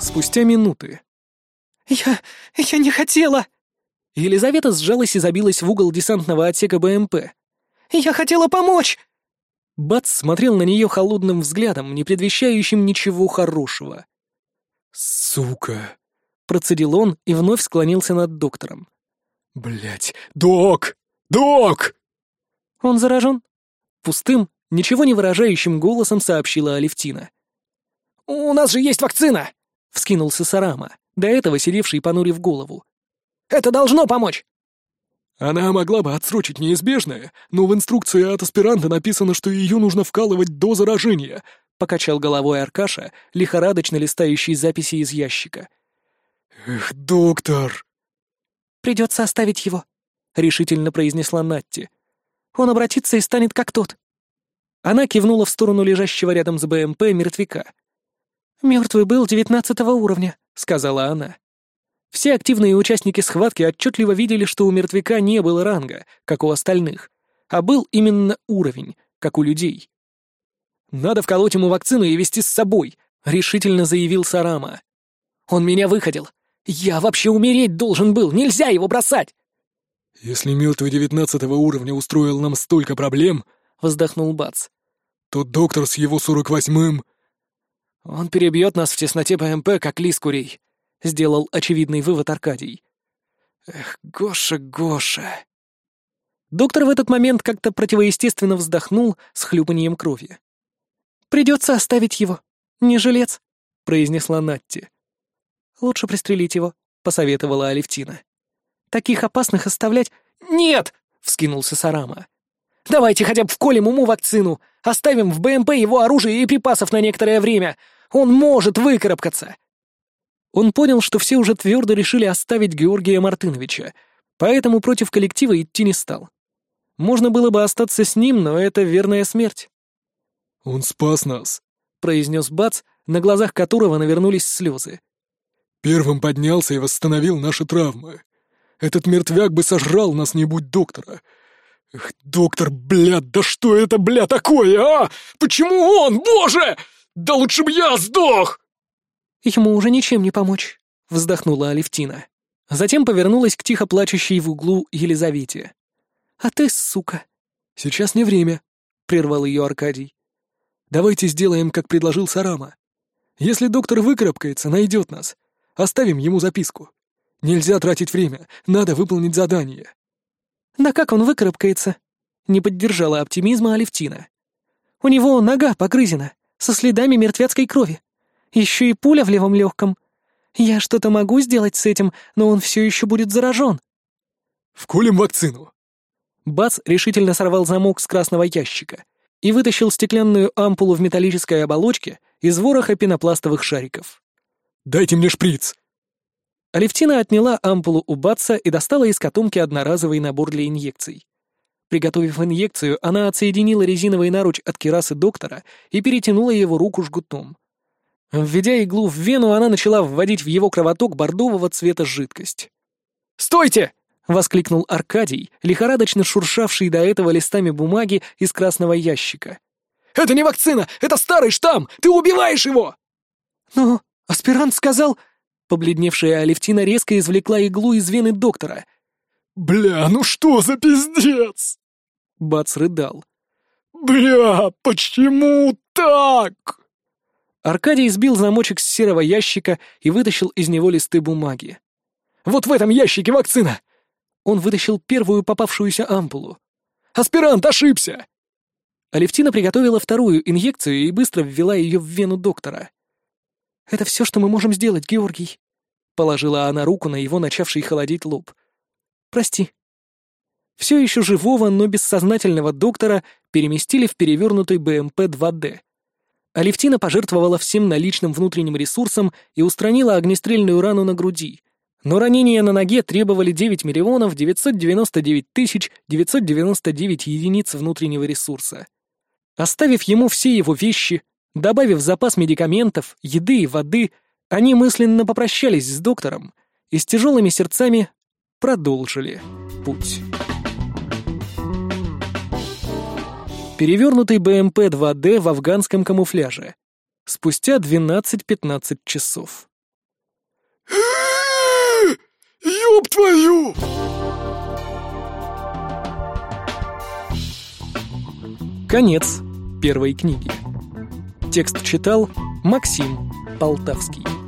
Speaker 1: Спустя минуты.
Speaker 3: «Я... я не хотела!»
Speaker 1: Елизавета сжалась и забилась в угол десантного отсека БМП.
Speaker 3: Я хотела помочь!»
Speaker 1: Бац смотрел на нее холодным взглядом, не предвещающим ничего хорошего.
Speaker 2: «Сука!»
Speaker 1: — процедил он и вновь склонился над доктором.
Speaker 2: Блять, док! Док!»
Speaker 1: «Он заражен?» Пустым, ничего не выражающим голосом сообщила Алевтина.
Speaker 3: «У нас же есть вакцина!» — вскинулся Сарама, до этого сидевший понурив голову. «Это должно помочь!»
Speaker 2: Она могла бы отсрочить неизбежное, но в инструкции от аспиранта написано, что ее нужно вкалывать до заражения, покачал головой Аркаша, лихорадочно листающий записи из ящика. Эх, доктор.
Speaker 3: Придется оставить его, решительно произнесла Натти. Он обратится и станет как тот.
Speaker 1: Она кивнула в сторону лежащего рядом с БМП мертвяка.
Speaker 3: Мертвый был девятнадцатого уровня, сказала она.
Speaker 1: Все активные участники схватки отчетливо видели, что у мертвяка не было ранга, как у остальных, а был именно уровень, как у людей. «Надо вколоть ему вакцину и вести с собой», — решительно заявил Сарама. «Он меня выходил. Я вообще умереть должен был, нельзя его бросать!»
Speaker 2: «Если мертвый девятнадцатого уровня устроил нам столько проблем», — вздохнул Бац, «то доктор с его сорок восьмым...»
Speaker 1: «Он перебьет нас в тесноте ПМП, как лис курей», — сделал очевидный вывод Аркадий. «Эх, Гоша, Гоша!» Доктор в этот момент как-то противоестественно вздохнул с хлюпанием крови. «Придется оставить его. Не жилец», — произнесла Натти. «Лучше пристрелить его», — посоветовала Алевтина. «Таких опасных оставлять...» «Нет!» — вскинулся Сарама. «Давайте хотя бы вколем ему вакцину. Оставим в БМП его оружие и припасов на некоторое время. Он может выкарабкаться!» Он понял, что все уже твердо решили оставить Георгия Мартыновича, поэтому против коллектива идти не стал. Можно было бы остаться с ним, но это верная смерть.
Speaker 2: «Он спас нас», —
Speaker 1: произнес Бац, на глазах которого навернулись слезы.
Speaker 2: «Первым поднялся и восстановил наши травмы. Этот мертвяк бы сожрал нас, не будь доктора. Эх, доктор, блядь, да что это, бля, такое, а? Почему он, боже? Да лучше бы я сдох!»
Speaker 1: «Ему уже ничем не помочь», — вздохнула Алевтина. Затем повернулась к тихо плачущей в углу Елизавете. «А ты, сука!»
Speaker 2: «Сейчас не время», — прервал ее Аркадий. «Давайте сделаем, как предложил Сарама. Если доктор выкарабкается, найдет нас. Оставим ему записку. Нельзя тратить время, надо выполнить задание».
Speaker 1: «Да как он выкарабкается?» — не поддержала оптимизма Алевтина. «У него нога погрызена, со следами мертвецкой крови. Еще и пуля в левом легком. Я что-то могу сделать с этим, но он все еще будет заражен.
Speaker 2: «Вколем вакцину!»
Speaker 1: Бац решительно сорвал замок с красного ящика и вытащил стеклянную ампулу в металлической оболочке из вороха пенопластовых шариков.
Speaker 2: «Дайте мне шприц!»
Speaker 1: Алевтина отняла ампулу у Батса и достала из котомки одноразовый набор для инъекций. Приготовив инъекцию, она отсоединила резиновый наруч от керасы доктора и перетянула его руку жгутом. Введя иглу в вену, она начала вводить в его кровоток бордового цвета жидкость. «Стойте!» — воскликнул Аркадий, лихорадочно шуршавший до этого листами бумаги из красного ящика. «Это не вакцина! Это старый штамм! Ты убиваешь его!» «Но аспирант сказал...» Побледневшая Алевтина резко извлекла иглу из вены доктора.
Speaker 2: «Бля, ну что за пиздец?»
Speaker 1: Бац рыдал.
Speaker 2: «Бля, почему так?»
Speaker 1: Аркадий сбил замочек с серого ящика и вытащил из него листы бумаги. «Вот в этом ящике вакцина!» Он вытащил первую попавшуюся ампулу. «Аспирант ошибся!» Алевтина приготовила вторую инъекцию и быстро ввела ее в вену доктора. «Это все, что мы можем сделать, Георгий», — положила она руку на его начавший холодить лоб. «Прости». Все еще живого, но бессознательного доктора переместили в перевернутый БМП-2Д. Алевтина пожертвовала всем наличным внутренним ресурсом и устранила огнестрельную рану на груди. Но ранения на ноге требовали 9 миллионов 999 тысяч 999 единиц внутреннего ресурса. Оставив ему все его вещи, добавив запас медикаментов, еды и воды, они мысленно попрощались с доктором и с тяжелыми сердцами продолжили путь. Перевернутый БМП-2Д в афганском камуфляже. Спустя 12-15 часов.
Speaker 2: «Ёб твою!»
Speaker 1: Конец первой книги. Текст читал Максим Полтавский.